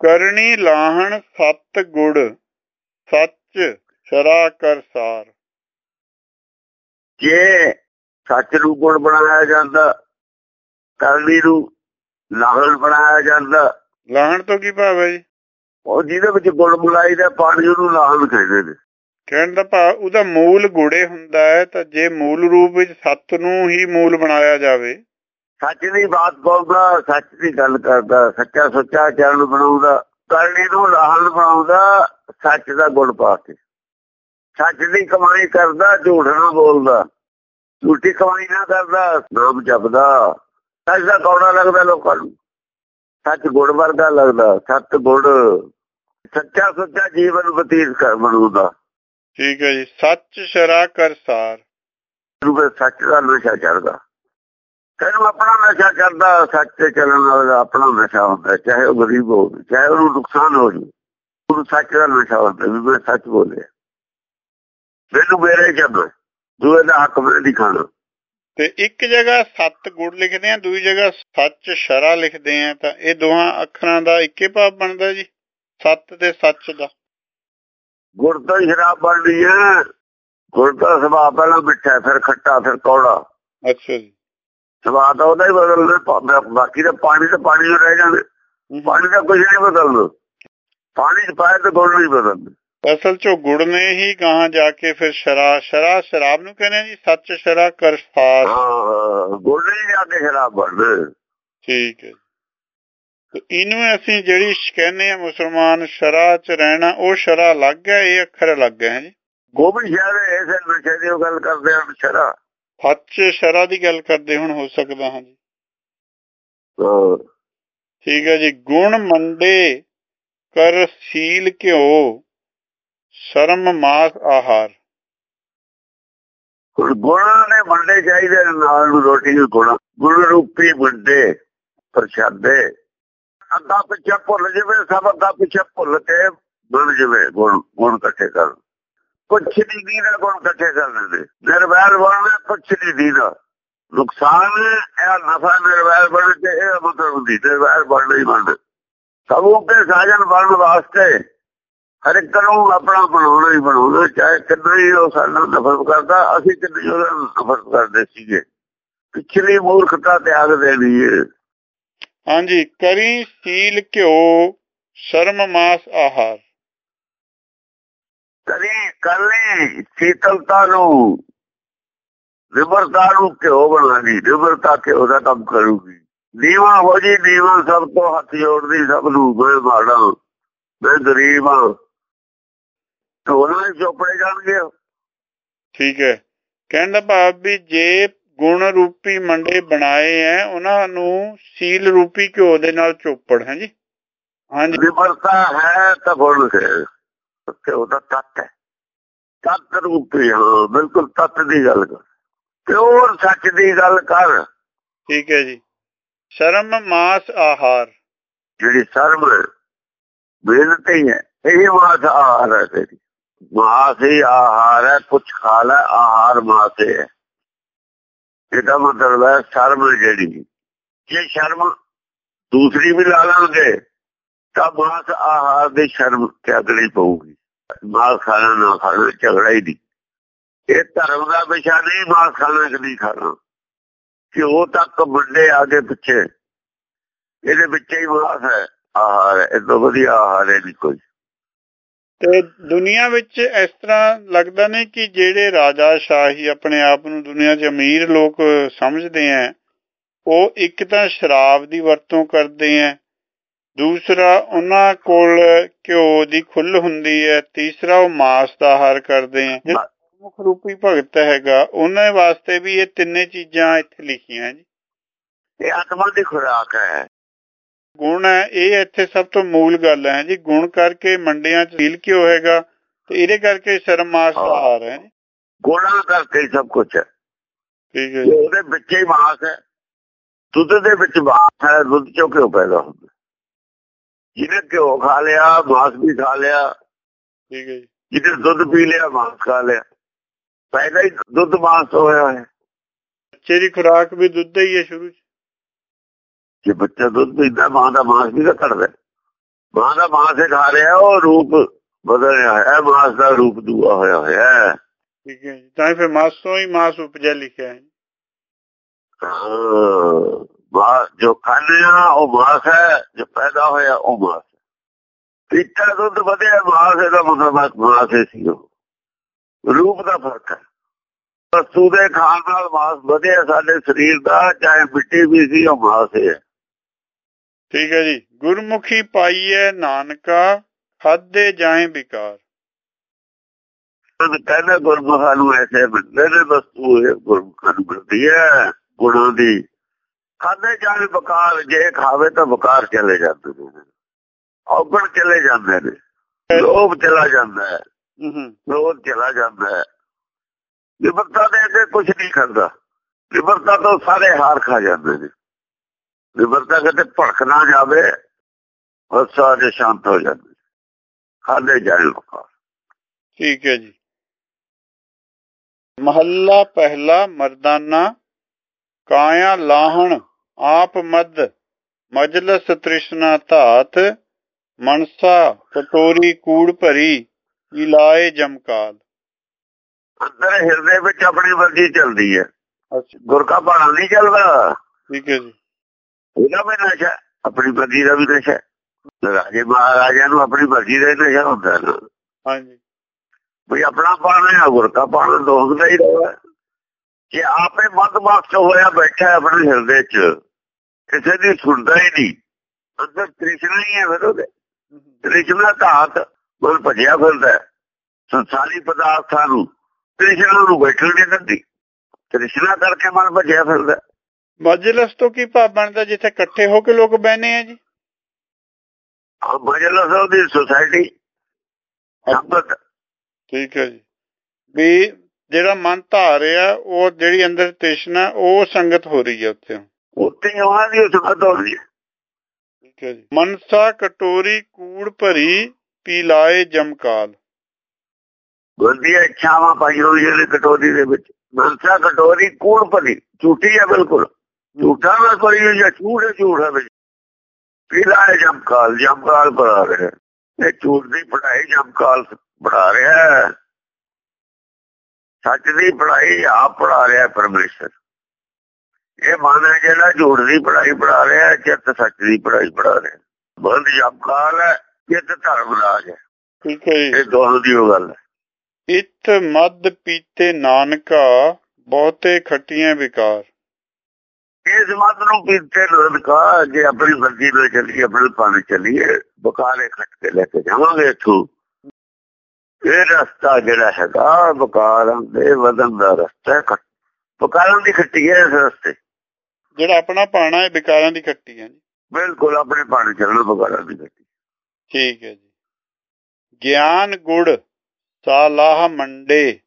ਕਰਨੀ ਲਾਹਣ ਸਤ ਗੁੜ ਸੱਚ ਸ਼ਰਾ ਕਰ ਸਾਰ। ਜੇ ਸੱਚ ਨੂੰ ਗੁਣ ਬਣਾਇਆ ਜਾਂਦਾ ਕਰਨੀ ਨੂੰ ਲਾਹਣ ਬਣਾਇਆ ਜਾਂਦਾ। ਲਾਹਣ ਤੋਂ ਕੀ ਭਾਵ ਹੈ ਜੀ ਉਹ ਜਿਹਦੇ ਵਿੱਚ ਗੁਣ ਮਿਲਾਈ ਦਾ ਪਾਣੀ ਉਹਨੂੰ ਲਾਹਣ ਕਹਿੰਦੇ ਨੇ। ਕਹਿਣ ਦਾ ਭਾਵ ਉਹਦਾ ਮੂਲ ਗੁੜੇ ਹੁੰਦਾ ਹੈ ਤਾਂ ਜੇ ਮੂਲ ਰੂਪ ਵਿੱਚ ਸੱਤ ਨੂੰ ਹੀ ਮੂਲ ਬਣਾਇਆ ਜਾਵੇ। ਸੱਚ ਦੀ ਬਾਤ ਬੋਲਦਾ ਸੱਚ ਦੀ ਗੱਲ ਕਰਦਾ ਸੱਚਾ ਸੁੱਚਾ ਚਰਨ ਬਣਾਉਂਦਾ ਕਰਨੀ ਨੂੰ ਲਾਹਣ ਬਣਾਉਂਦਾ ਸੱਚ ਦਾ ਗੁਣ ਪਾ ਕੇ। ਸੱਚ ਦੀ ਕਮਾਈ ਕਰਦਾ ਝੂਠ ਨਾ ਬੋਲਦਾ। ਝੂਠੀ ਕਮਾਈ ਨਾ ਕਰਦਾ ਨਾਮ ਜਪਦਾ। ਸੱਚ ਦਾ ਕੌੜਾ ਲੱਗਦਾ ਲੋਕਾਂ ਨੂੰ। ਸੱਚ ਗੁਣ ਵਰਗਾ ਲੱਗਦਾ। ਸੱਤ ਗੁਣ ਸੱਚਾ ਸੁੱਚਾ ਜੀਵਨ ਬਤੀਤ ਕਰ ਬਣਾਉਂਦਾ। ਠੀਕ ਹੈ ਜੀ। ਸੱਚ ਸ਼ਰਾ ਕਰ ਸਾਰ। ਰੂਪੇ ਸੱਚ ਦਾ ਨਸ਼ਾ ਚੜਦਾ ਕਹਿੰਦਾ ਆਪਣਾ ਨਸ਼ਾ ਕਰਦਾ ਸੱਚ ਤੇ ਚੱਲਣ ਵਾਲਾ ਆਪਣਾ ਨਸ਼ਾ ਹੁੰਦਾ। ਚਾਹੇ ਉਹ ਗਰੀਬ ਹੋਵੇ ਚਾਹੇ ਉਹਨੂੰ ਨੁਕਸਾਨ ਹੋ ਜਾਵੇ ਉਹਨੂੰ ਸੱਚ ਦਾ ਨਸ਼ਾ ਹੁੰਦਾ ਵੀ ਮੈਂ ਸੱਚ ਬੋਲਿਆ। ਮੈਨੂੰ ਮੇਰੇ ਜਦ ਦੂਏ ਦਾ ਹੱਕ ਮੈਂ ਨਹੀਂ ਖਾਣਾ। ਤੇ ਇੱਕ ਜਗ੍ਹਾ ਸੱਤ ਗੁੜ ਲਿਖਦੇ ਆ ਦੂਜੀ ਜਗ੍ਹਾ ਸੱਚ ਸ਼ਰਾ ਲਿਖਦੇ ਆ ਤਾਂ ਇਹ ਦੋਹਾਂ ਅੱਖਰਾਂ ਦਾ ਇੱਕੇ ਭਾਵ ਬਣਦਾ ਜੀ ਸੱਤ ਤੇ ਸੱਚ ਦਾ। ਗੁੜ ਤੋਂ ਸ਼ਰਾਬ ਬਣਦੀ ਹੈ ਗੁੜ ਦਾ ਸੁਭਾਅ ਪਹਿਲਾਂ ਮਿੱਠਾ ਫਿਰ ਖੱਟਾ ਫਿਰ ਕੌੜਾ। ਅੱਛਾ ਜੀ। ਸੁਭਾਅ ਤਾਂ ਉਹਦਾ ਹੀ ਬਦਲਦਾ ਬਾਕੀ ਤਾਂ ਪਾਣੀ ਤਾਂ ਪਾਣੀ ਹੀ ਰਹਿ ਜਾਂਦੇ। ਪਾਣੀ ਦਾ ਕੁਝ ਨਹੀਂ ਬਦਲਦਾ। ਪਾਣੀ ਚ ਪਾਇਆ ਤਾਂ ਗੁੜ ਨਹੀਂ ਬਦਲਦਾ। ਅਸਲ ਚ ਗੁੜ ਨੇ ਹੀ ਕਹਾਂ ਜਾ ਕੇ ਫਿਰ ਸ਼ਰਾ ਸ਼ਰਾ ਸ਼ਰਾਬ ਨੂੰ ਕਹਿੰਦੇ ਜੀ ਸੱਚ ਸ਼ਰਾ ਕਰ ਹਾਂ ਗੁੜ ਨਹੀਂ ਜਾ ਕੇ ਸ਼ਰਾਬ ਬਣਦੇ। ਠੀਕ ਹੈ। ਇਹਨੂੰ ਅਸੀਂ ਜਿਹੜੀ ਕਹਿੰਦੇ ਆ ਮੁਸਲਮਾਨ ਸ਼ਰਾ ਚ ਰਹਿਣਾ ਉਹ ਸ਼ਰਾ ਅਲੱਗ ਹੈ ਇਹ ਅੱਖਰ ਅਲੱਗ ਹੈ ਜੀ। ਗੋਬਿੰਦ ਸ਼ਹਿਰ ਐਸੇ ਨਸ਼ੇ ਦੀ ਗੱਲ ਕਰਦੇ ਹਨ ਸ਼ਰਾ। ਸੱਚ ਸ਼ਰਾ ਦੀ ਗੱਲ ਕਰਦੇ ਹੁਣ ਹੋ ਸਕਦਾ ਹਾਂ ਜੀ। ਹਾਂ, ਠੀਕ ਹੈ ਜੀ ਗੁਣ ਮੰਡੇ ਕਰ ਸੀਲ ਘਿਓ। ਸ਼ਰਮ ਮਾਸ ਆਹਾਰ। ਗੁਣਾਂ ਦੇ ਮੰਡੇ ਚਾਹੀਦੇ ਨਾਲ ਨੂੰ ਰੋਟੀ ਦੇ ਗੁਣ। ਗੁਣ ਰੂਪੀ ਮੰਡੇ ਪ੍ਰਸ਼ਾਦੇ। ਅੱਗਾ ਪਿੱਛੇ ਭੁੱਲ ਜਵੇ, ਸਭ ਅੱਗਾ ਪਿੱਛੇ ਭੁੱਲ ਕੇ ਬਣ ਜਵੇ ਗੁਣ ਗੁਣ ਇਕੱਠੇ ਕਰ ਕੁਛ ਨਹੀਂ ਦੀਦਾ, ਗੁਣ ਇਕੱਠੇ ਕਰ ਲੈਂਦੇ। ਨਿਰਵੈਰ ਬਣਨਾ ਕੁਛ ਨਹੀਂ ਦੀਦਾ। ਨੁਕਸਾਨ ਇਹ ਨਫਾ ਨਿਰਵੈਰ ਬਣ ਕੇ, ਇਹ ਮਤਲਬ ਹੁੰਦੀ ਨਿਰਵੈਰ ਬਣਨਾ ਹੀ ਬਣਨਾ ਸਭੋਂ ਕੇ ਸਾਜਨ ਬਣਨ ਵਾਸਤੇ ਹਰ ਇੱਕ ਨੂੰ ਆਪਣਾ ਬਣਾਉਣਾ ਹੀ ਬਣਾਉਣਾ ਚਾਹੇ ਕਿੰਨਾ ਹੀ ਉਹ ਸਾਡਾ ਨਫ਼ਰਤ ਕਰਦਾ ਅਸੀਂ ਕਿੰਨੀ ਉਹਦਾ ਨਫ਼ਰਤ ਕਰਦੇ ਸੀਗੇ। ਪਿਛਲੀ ਮੂਰਖਤਾ ਤਿਆਗ ਦੇਣੀ ਹੈ ਹਾਂਜੀ ਕਰੀ ਸੀਲ ਘਿਓ ਸ਼ਰਮ ਮਾਸ ਆਹਾਰ। ਕਰੀ ਕਰਨੀ ਸੀਤਲਤਾ ਨੂੰ। ਨਿਮਰਤਾ ਨੂੰ ਘਿਓ ਬਣਾਣੀ ਨਿਮਰਤਾ ਘਿਓ ਦਾ ਕੰਮ ਕਰੂਗੀ। ਨੀਵਾ ਹੋ ਜੀ ਨੀਵਾ ਸਭ ਤੋਂ ਹੱਥ ਜੋੜਦੀ ਸਭ ਨੂੰ ਮੈਂ ਮਾੜਾ ਮੈਂ ਗਰੀਬ ਹਾਂ। ਢੋਲਾਂ ਚੋਪੜੇ ਜਾਣਗੇ ਠੀਕ ਹੈ। ਕਹਿਣ ਦਾ ਭਾਵ ਵੀ ਜੇ ਗੁਣ ਰੂਪੀ ਮੰਡੇ ਬਣਾਏ ਐ ਉਹਨਾਂ ਨੂੰ ਸੀਲ ਰੂਪੀ ਘਿਓ ਦੇ ਨਾਲ ਚੋਪੜ ਹੈ ਜੀ? ਹਾਂਜੀ। ਨਿਮਰਤਾ ਹੈ ਤਾਂ ਗੁਣ ਹੈ ਘਿਓ ਦਾ ਤੱਤ ਹੈ। ਤੱਤ ਰੂਪੀ ਹਾਂ ਬਿਲਕੁਲ ਤੱਤ ਦੀ ਗੱਲ ਕਰ। ਪਿਓਰ ਸੱਚ ਦੀ ਗੱਲ ਕਰ। ਠੀਕ ਹੈ ਜੀ। ਸ਼ਰਮ ਮਾਸ ਆਹਾਰ। ਜਿਹੜੀ ਸਰਬ ਬੇਨਤੀ ਹੈ ਇਹੀ ਮਾਤ ਆਹਾਰ ਹੈ ਤੇਰੀ। ਮਾਸ ਹੀ ਆਹਾਰ ਹੈ ਕੁਛ ਖਾ ਲੈ, ਆਹਾਰ ਮਾਸ ਹੈ। ਇਹਦਾ ਮਤਲਬ ਹੈ ਸ਼ਰਮ ਜਿਹੜੀ। ਜੇ ਸ਼ਰਮ ਦੂਸਰੀ ਵੀ ਲਾ ਲਾਂਗੇ, ਤਾਂ ਮਾਸ ਆਹਾਰ ਦੀ ਸ਼ਰਮ ਤਿਆਗਣੀ ਪਊਗੀ। ਮਾਸ ਖਾਣਾ ਨਾ ਖਾਣਾ ਝਗੜਾ ਹੀ ਨਹੀਂ। ਇਹ ਧਰਮ ਦਾ ਵਿਸ਼ਾ ਨਹੀਂ, ਮਾਸ ਖਾਣਾ ਕਿ ਨਹੀਂ ਖਾਣਾ। ਕਿਉਂ ਤੱਕ ਵੱਡੇ ਆਗੇ ਪਿੱਛੇ। ਇਹਦੇ ਵਿੱਚ ਹੀ ਮਾਸ ਹੈ, ਆਹਾਰ ਇਹ ਤੋਂ ਵਧੀਆ ਆਹਾਰ ਹੈ ਨਹੀਂ ਕੋਈ। ਤੇ ਦੁਨੀਆ ਵਿੱਚ ਇਸ ਤਰ੍ਹਾਂ ਲੱਗਦਾ ਨਹੀਂ ਕਿ ਜਿਹੜੇ ਰਾਜਾ ਸ਼ਾਹੀ ਆਪਣੇ ਆਪ ਨੂੰ ਦੁਨੀਆ 'ਚ ਅਮੀਰ ਲੋਕ ਸਮਝਦੇ ਆ ਉਹ ਇੱਕ ਤਾਂ ਸ਼ਰਾਬ ਦੀ ਵਰਤੋਂ ਕਰਦੇ ਆ ਦੂਸਰਾ ਉਹਨਾਂ ਕੋਲ ਘਿਓ ਦੀ ਖੁੱਲ ਹੁੰਦੀ ਹੈ ਤੀਸਰਾ ਉਹ ਮਾਸ ਦਾ ਆਹਾਰ ਕਰਦੇ ਆ ਜਿਹੜਾ ਮੁੱਖ ਰੂਪੀ ਭਗਤ ਹੈਗਾ, ਉਹਨਾਂ ਵਾਸਤੇ ਵੀ ਇਹ ਤਿੰਨੇ ਚੀਜ਼ਾਂ ਇੱਥੇ ਲਿਖੀਆਂ ਜੀ। ਇਹ ਆਤਮਾ ਦੀ ਖੁਰਾਕ ਹੈ ਗੁਣ ਹੈ ਇਹ ਇੱਥੇ ਸਭ ਤੋਂ ਮੂਲ ਗੱਲ ਹੈ ਜੀ। ਗੁਣ ਕਰਕੇ ਮੰਡੀਆਂ 'ਚ ਹੀਲ ਕਿਉਂ ਹੈਗਾ? ਤੇ ਇਹਦੇ ਕਰਕੇ ਸ਼ਰਮ ਮਾਸ ਦਾ ਆਹਾਰ ਹੈ ਗੁਣਾ ਕਰਕੇ ਸਭ ਕੁਝ ਹੈ। ਠੀਕ ਹੈ ਉਹਦੇ ਵਿੱਚ ਹੀ ਮਾਸ ਹੈ ਦੁੱਧ ਦੇ ਵਿੱਚ ਮਾਸ ਹੈ ਦੁੱਧ ਚੋਂ ਕਿਉਂ ਪੈਦਾ ਹੁੰਦਾ? ਜਿਹਨੇ ਘਿਓ ਖਾ ਲਿਆ ਮਾਸ ਵੀ ਖਾ ਲਿਆ ਠੀਕ ਹੈ ਜੀ। ਜਿਹਨੇ ਦੁੱਧ ਪੀ ਲਿਆ ਮਾਸ ਖਾ ਲਿਆ। ਪਹਿਲਾਂ ਹੀ ਦੁੱਧ ਮਾਸ ਹੋਇਆ ਹੈ ਬੱਚੇ ਦੀ ਖੁਰਾਕ ਵੀ ਦੁੱਧ ਹੀ ਹੈ ਸ਼ੁਰੂ 'ਚ। ਜੇ ਬੱਚਾ ਦੁੱਧ ਪੀਂਦਾ ਮਾਂ ਦਾ ਮਾਸ ਵੀ ਤਾਂ ਘਟਦਾ ਮਾਂ ਦਾ ਮਾਸ ਹੀ ਖਾ ਰਿਹਾ ਉਹ ਰੂਪ ਬਦਲਿਆ ਹੈ ਮਾਸ ਦਾ ਰੂਪ ਦੂਆ ਹੋਇਆ ਹੋਇਆ ਹੈ। ਠੀਕ ਹੈ ਤਾਂ ਫਿਰ ਮਾਸੋਂ ਹੀ ਮਾਸ ਉਪਜਿਆ ਲਿਖਿਆ ਹੈ। ਜੋ ਖਾਂਦੇ ਆ ਉਹ ਮਾਸ ਹੈ ਜੋ ਪੈਦਾ ਹੋਇਆ ਉਹ ਮਾਸ ਹੈ। ਪੀਤਾ ਦੁੱਧ ਵਧਿਆ ਮਾਸ ਇਹਦਾ ਮਤਲਬ ਮਾਸ ਹੀ ਸੀ ਉਹ। ਰੂਪ ਦਾ ਫ਼ਰਕ ਹੈ। ਵਸਤੂ ਦੇ ਖਾਣ ਨਾਲ ਮਾਸ ਵਧਿਆ ਸਾਡੇ ਸਰੀਰ ਦਾ ਚਾਹੇ ਮਿੱਟੀ ਵੀ ਸੀ ਉਹ ਮਾਸ ਹੈ। ਠੀਕ ਹੈ ਜੀ। ਗੁਰਮੁਖੀ ਪਾਈਐ ਨਾਨਕਾ ਖਾਦੇ ਜਾਏ ਵਿਕਾਰ। ਕਹਿੰਦਾ ਗੁਰਮੁਖਾਂ ਨੂੰ ਐਸੇ ਮਿਲਦੇ ਨੇ ਵਸਤੂ ਇਹ ਗੁਰਮੁਖਾਂ ਨੂੰ ਮਿਲਦੀ ਹੈ ਗੁਣਾਂ ਦੀ ਖਾਦੇ ਜਾਣ ਬਕਾਰ ਜੇ ਖਾਵੇ ਤਾਂ ਬਕਾਰ ਚਲੇ ਜਾਂਦੇ ਨੇ। ਔਗਣ ਚਲੇ ਜਾਂਦੇ ਨੇ। ਲੋਭ ਚਲਾ ਜਾਂਦਾ ਹੈ ਹੂੰ। ਲੋਭ ਚਲਾ ਜਾਂਦਾ ਹੈ ਵਿਵਰਤਾ ਦੇ ਅੱਗੇ ਕੁਝ ਨਹੀਂ ਕਰਦਾ ਵਿਵਰਤਾ ਤੋਂ ਸਾਰੇ ਹਾਰ ਖਾ ਜਾਂਦੇ ਨੇ। ਵਿਵਰਤਾ ਕਿਤੇ ਭੜਕ ਨਾ ਜਾਵੇ ਉਹ ਸਾਰੇ ਸ਼ਾਂਤ ਹੋ ਜਾਂਦੇ। ਖਾਦੇ ਜਾਣ ਠੀਕ ਹੈ ਜੀ। ਮਹੱਲਾ ਪਹਿਲਾ ਮਰਦਾਨਾ। ਕਾਇਆ ਲਾਹਣ ਆਪ ਮਦ ਮਜਲਸ ਤ੍ਰਿਸ਼ਨਾ ਧਾਤ। ਮਨਸਾ ਕਟੋਰੀ ਕੂੜ ਭਰੀ। ਇਲਾਏ ਜਮਕਾਲ। ਅੰਦਰ ਹਿਰਦੇ ਵਿੱਚ ਆਪਣੀ ਮਰਜ਼ੀ ਚੱਲਦੀ ਹੈ। ਅੱਛਾ। ਗੁਰ ਕਾ ਬਾਣਾ ਨਹੀਂ ਚੱਲਦਾ? ਠੀਕ ਹੈ ਜੀ। ਇਹਦਾ ਵੀ ਨਸ਼ਾ ਆਪਣੀ ਮਰਜ਼ੀ ਦਾ ਵੀ ਨਸ਼ਾ। ਰਾਜੇ ਮਹਾਰਾਜਾ ਨੂੰ ਆਪਣੀ ਮਰਜ਼ੀ ਦਾ ਹੀ ਨਸ਼ਾ ਹੁੰਦਾ ਨਾ ਹਾਂਜੀ ਵੀ ਆਪਣਾ ਪਾਣਾ ਹੈ ਗੁਰ ਕਾ ਪਾਣਾ ਦੋਸਦਾ ਹੀ ਰਹਦਾ ਕਿ ਆਪੇ ਬਖਸ਼ ਹੋਇਆ ਬੈਠਾ ਆਪਣੇ ਹਿਰਦੇ 'ਚ ਕਿਸੇ ਦੀ ਸੁਣਦਾ ਹੀ ਨਹੀਂ ਅੰਦਰ ਤ੍ਰਿਸ਼ਨਾ ਹੀ ਹੈ ਫਿਰ ਉਹਦੇ ਤ੍ਰਿਸ਼ਨਾ ਧਾਤ ਮਨ ਭਜਿਆ ਫਿਰਦਾ। ਸੰਸਾਰੀ ਪਦਾਰਥਾਂ ਨੂੰ ਤ੍ਰਿਸ਼ਨਾ ਨੂੰ ਬੈਠਣ ਨਹੀਂ ਦਿੰਦੀ ਤ੍ਰਿਸ਼ਨਾ ਕਰਕੇ ਮਨ ਭਜਿਆ ਫਿਰਦਾ। ਮਜਲਸ ਤੋਂ ਕੀ ਭਾਵ ਬਣਦਾ ਜਿੱਥੇ ਇਕੱਠੇ ਹੋ ਕੇ ਲੋਕ ਬਹਿਨੇ ਆ ਜੀ? ਆ ਮਜਲਸ ਉਹਦੀ ਸੁਸਾਇਟੀ ਸੰਗਤ ਠੀਕ ਹੈ ਜੀ। ਵੀ ਜਿਹੜਾ ਮਨ ਧਾਰ ਰਿਹਾ ਉਹ ਜਿਹੜੀ ਅੰਦਰ ਤ੍ਰਿਸ਼ਨਾ ਉਹ ਸੰਗਤ ਹੋ ਰਹੀ ਹੈ ਉੱਥੇ। ਹੀ ਉਹਨਾਂ ਦੀ ਸੰਗਤ ਹੋ ਰਹੀ ਹੈ। ਠੀਕ ਹੈ ਜੀ। ਮਨਸਾ ਕਟੋਰੀ ਕੂੜ ਭਰੀ ਪੀ ਲਾਏ ਜਮਕਾਲ ਗੰਦੀਆਂ ਇੱਛਾਵਾਂ ਪਾਈਆਂ ਹੋਈਆਂ ਨੇ ਕਟੋਰੀ ਦੇ ਵਿੱਚ। ਮਨਸਾ ਕਟੋਰੀ ਕੂੜ ਭਰੀ। ਝੂਠੀ ਹੈ ਬਿਲਕੁਲ। ਝੂਠਾ ਨਾ ਹੋਈ ਹੈ ਝੂਠ ਹੈ ਝੂਠ ਹੈ ਵਿੱਚ ਪੀਲਾ ਹੈ ਜਮਕਾਲ ਜਮਕਾਲ ਬਣਾ ਰਿਹਾ। ਇਹ ਝੂਠ ਦੀ ਪੜਾਈ ਜਮਕਾਲ ਬਣਾ ਰਿਹਾ ਸੱਚ ਦੀ ਪੜਾਈ ਆਪ ਪੜਾ ਰਿਹਾ ਪਰਮੇਸ਼ਰ। ਇਹ ਮਨ ਹੈ ਜਿਹੜਾ ਝੂਠ ਦੀ ਪੜਾਈ ਪੜਾ ਰਿਹਾ ਚਿੱਤ ਸੱਚ ਦੀ ਪੜਾਈ ਪੜਾ ਰਿਹਾ ਬੰਦ ਜਮਕਾਲ ਹੈ ਚਿੱਤ ਧਰਮ ਰਾਜ ਹੈ। ਠੀਕ ਹੈ ਜੀ। ਇਹ ਦੋਹਾਂ ਦੀ ਗੱਲ ਹੈ। ਇਤ ਮਦ ਪੀਤੇ ਨਾਨਕਾ ਬਹੁਤੇ ਖੱਟੀਆਂ ਵਿਕਾਰ। ਇਸ ਮਤ ਨੂੰ ਪੀਤੇ ਲੜਕਾ ਜੇ ਆਪਣੀ ਮਰਜ਼ੀ ਨਾਲ ਚੱਲੀਏ ਆਪਣੇ ਪਾਣੀ ਚੱਲੀਏ ਬਕਾਲੇ ਖੱਟ ਕੇ ਲੈ ਕੇ ਜਾਵਾਂਗੇ ਇੱਥੋਂ। ਇਹ ਰਸਤਾ ਜਿਹੜਾ ਹੈਗਾ ਬਕਾਰਾਂ ਦੇ ਵਧਨ ਦਾ ਰਸਤਾ ਹੈ ਬਕਾਰਾਂ ਦੀ ਖੱਟੀ ਹੈ ਇਸ ਰਸਤੇ। ਜਿਹੜਾ ਆਪਣਾ ਪਾਣਾ ਹੈ ਵਿਕਾਰਾਂ ਦੀ ਖੱਟੀ ਹੈ ਜੀ। ਬਿਲਕੁਲ ਆਪਣੇ ਪਾਣੀ ਚੱਲਣਾ ਬਕਾਰਾਂ ਦੀ ਖੱਟੀ। ਠੀਕ ਹੈ ਜੀ। ਗਿਆਨ ਗੁੜ ਸਾਲਾਹ ਮੰਡੇ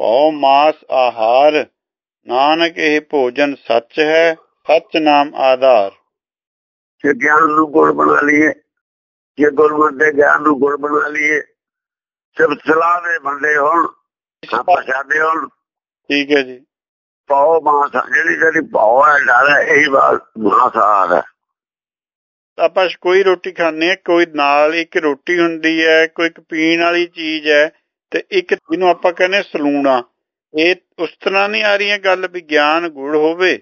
ਭਉ ਮਾਸ ਆਹਾਰ ਨਾਨਕ ਇਹ ਭੋਜਨ ਸੱਚ ਹੈ ਸੱਚ ਨਾਮ ਆਧਾਰ। ਜੇ ਗਿਆਨ ਨੂੰ ਗੁਣ ਬਣਾ ਲਈਏ ਜੇ ਗੁਰਮਤਿ ਦੇ ਗਿਆਨ ਨੂੰ ਗੁਣ ਬਣਾ ਲਈਏ ਸਿਬਸਲਾ ਦੇ ਬੰਦੇ ਹੋਣ ਪ੍ਰਸ਼ਾਦੇ ਹੋਣ। ਠੀਕ ਹੈ ਜੀ। ਪਾਉ ਮਾਸ ਜਿਹੜੀ ਜਿਹੜੀ ਪਾਉ ਹੈ ਹੈ ਇਹੀ ਮਾਸ ਆਹਾਰ ਹੈ। ਆਪਾਂ ਕੋਈ ਰੋਟੀ ਖਾਂਦੇ ਆ ਕੋਈ ਨਾਲ ਇੱਕ ਰੋਟੀ ਹੁੰਦੀ ਹੈ ਕੋਈ ਇੱਕ ਪੀਣ ਵਾਲੀ ਚੀਜ਼ ਹੈ ਤੇ ਇੱਕ ਜਿਹਨੂੰ ਆਪਾਂ ਕਹਿੰਦੇ ਸਲੂਣਾ। ਇਹ ਉਸ ਤਰ੍ਹਾਂ ਨਹੀਂ ਆ ਰਹੀ ਗੱਲ ਵੀ ਗਿਆਨ ਗੁੜ ਹੋਵੇ।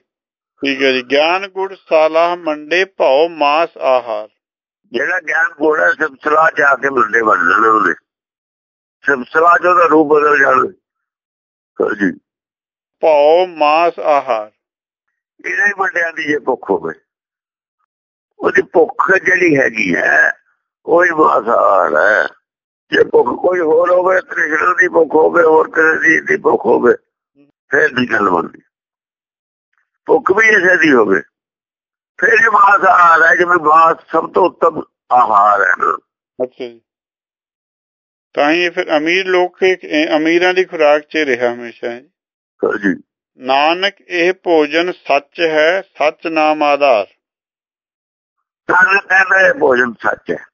ਠੀਕ ਹੈ ਜੀ ਗਿਆਨ ਗੁੜ ਸਾਲਾਹ ਮੰਡੇ ਭਾਉ ਮਾਸ ਆਹਾਰ। ਜਿਹੜਾ ਗਿਆਨ ਗੁੜ ਹੈ ਸਿਮਸਲਾ ਜਾ ਕੇ ਮੰਡੇ ਬਣ ਜਾਣਾ ਉਹਨੇ ਸਿਮਸਲਾ ਜੋ ਦਾ ਰੂਪ ਬਦਲ ਜਾਣਾ ਜੀ। ਭਾਉ ਮਾਸ ਆਹਾਰ। ਇਹਦੇ ਮੰਡਿਆਂ ਦੀ ਜੇ ਭੁੱਖ ਹੋਵੇ। ਉਹਦੀ ਭੁੱਖ ਜਿਹੜੀ ਹੈਗੀ ਹੈ ਉਹ ਹੀ ਮਾਸ ਆਹਾਰ ਹੈ। ਜੇ ਭੁੱਖ ਕੋਈ ਹੋਰ ਹੋਵੇ ਤ੍ਰਿਸ਼ਨਾ ਦੀ ਭੁੱਖ ਹੋਵੇ ਹੋਰ ਕਿਸੇ ਦੀ ਦੀ ਭੁੱਖ ਹੋਵੇ ਫਿਰ ਨਹੀਂ ਗੱਲ ਬਣਦੀ ਭੁੱਖ ਵੀ ਇਸੇ ਦੀ ਹੋਵੇ। ਫਿਰ ਇਹ ਮਾਸ ਆਹਾਰ ਹੈ ਜਿਵੇਂ ਮਾਸ ਸਭ ਤੋਂ ਉੱਤਮ ਆਹਾਰ ਹੈ। ਅੱਛਾ ਜੀ। ਤਾਂ ਹੀ ਫਿਰ ਅਮੀਰ ਲੋਕ ਅਮੀਰਾਂ ਦੀ ਖੁਰਾਕ 'ਚ ਰਿਹਾ ਹਮੇਸ਼ਾ ਜੀ। ਨਾਨਕ ਇਹ ਭੋਜਨ ਸੱਚ ਹੈ ਸੱਚ ਨਾਮ ਆਧਾਰ। ਨਾਨਕ ਇਹ ਭੋਜਨ ਸੱਚ ਹੈ।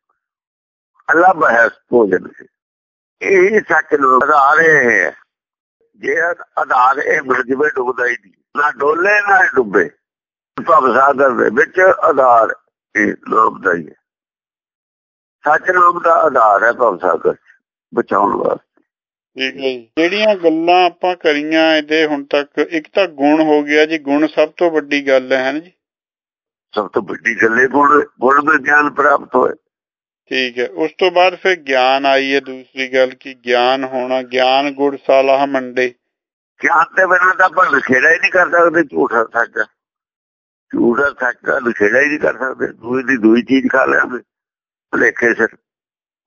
ਅੱਲਾ ਬਹਿਸ ਭੋਜਨ ਇਹ ਸੱਚ ਨੂੰ ਆਧਾਰ ਹੈ। ਜੇ ਆਧਾਰ ਇਹ ਮਰਜਵੇ ਡੁੱਬਦਾ ਹੀ ਨਹੀਂ ਨਾ ਡੋਲੇ ਨਾ ਡੁੱਬੇ। ਭਵ ਸਾਗਰ ਦੇ ਵਿੱਚ ਆਧਾਰ ਇਹ ਲੋਕ ਦਾ ਹੀ ਹੈ। ਸੱਚ ਨਾਮ ਦਾ ਆਧਾਰ ਹੈ ਭਵ ਸਾਗਰ ਬਚਾਉਣ ਵਾਸਤੇ। ਹੈ ਜਿਹੜੀਆਂ ਗੱਲਾਂ ਆਪਾਂ ਕਰੀਆਂ ਇਹਦੇ ਹੁਣ ਤੱਕ ਇੱਕ ਤਾਂ ਗੁਣ ਹੋ ਗਿਆ ਜੀ ਗੁਣ ਸਭ ਤੋਂ ਵੱਡੀ ਗੱਲ ਹੈ ਹਨ ਜੀ? ਸਭ ਤੋਂ ਵੱਡੀ ਗੱਲ ਇਹ ਗੁਣ ਗੁਣ ਦੇ ਗਿਆਨ ਪ੍ਰਾਪਤ ਹੋਏ। ਠੀਕ ਹੈ। ਉਸ ਤੋਂ ਬਾਅਦ ਫਿਰ ਗਿਆਨ ਆਈ ਹੈ ਦੂਸਰੀ ਗੱਲ ਕਿ ਗਿਆਨ ਹੋਣਾ ਗਿਆਨ ਗੁੜ ਸਾਲਾਹ ਮੰਡੇ। ਗਿਆਨ ਤੇ ਬਿਨਾਂ ਤਾਂ ਆਪਾਂ ਲਿਖੇੜਾ ਹੀ ਨਹੀਂ ਕਰ ਸਕਦੇ ਝੂਠਾ ਸੱਚ। ਝੂਠਾ ਸੱਚ ਲਿਖੇੜਾ ਹੀ ਨਹੀਂ ਕਰ ਸਕਦੇ। ਦੂਈ ਦੀ ਦੂਈ ਚੀਜ਼ ਖਾ ਲਿਆਂਗੇ ਭਲੇਖੇ ਸਿਰ।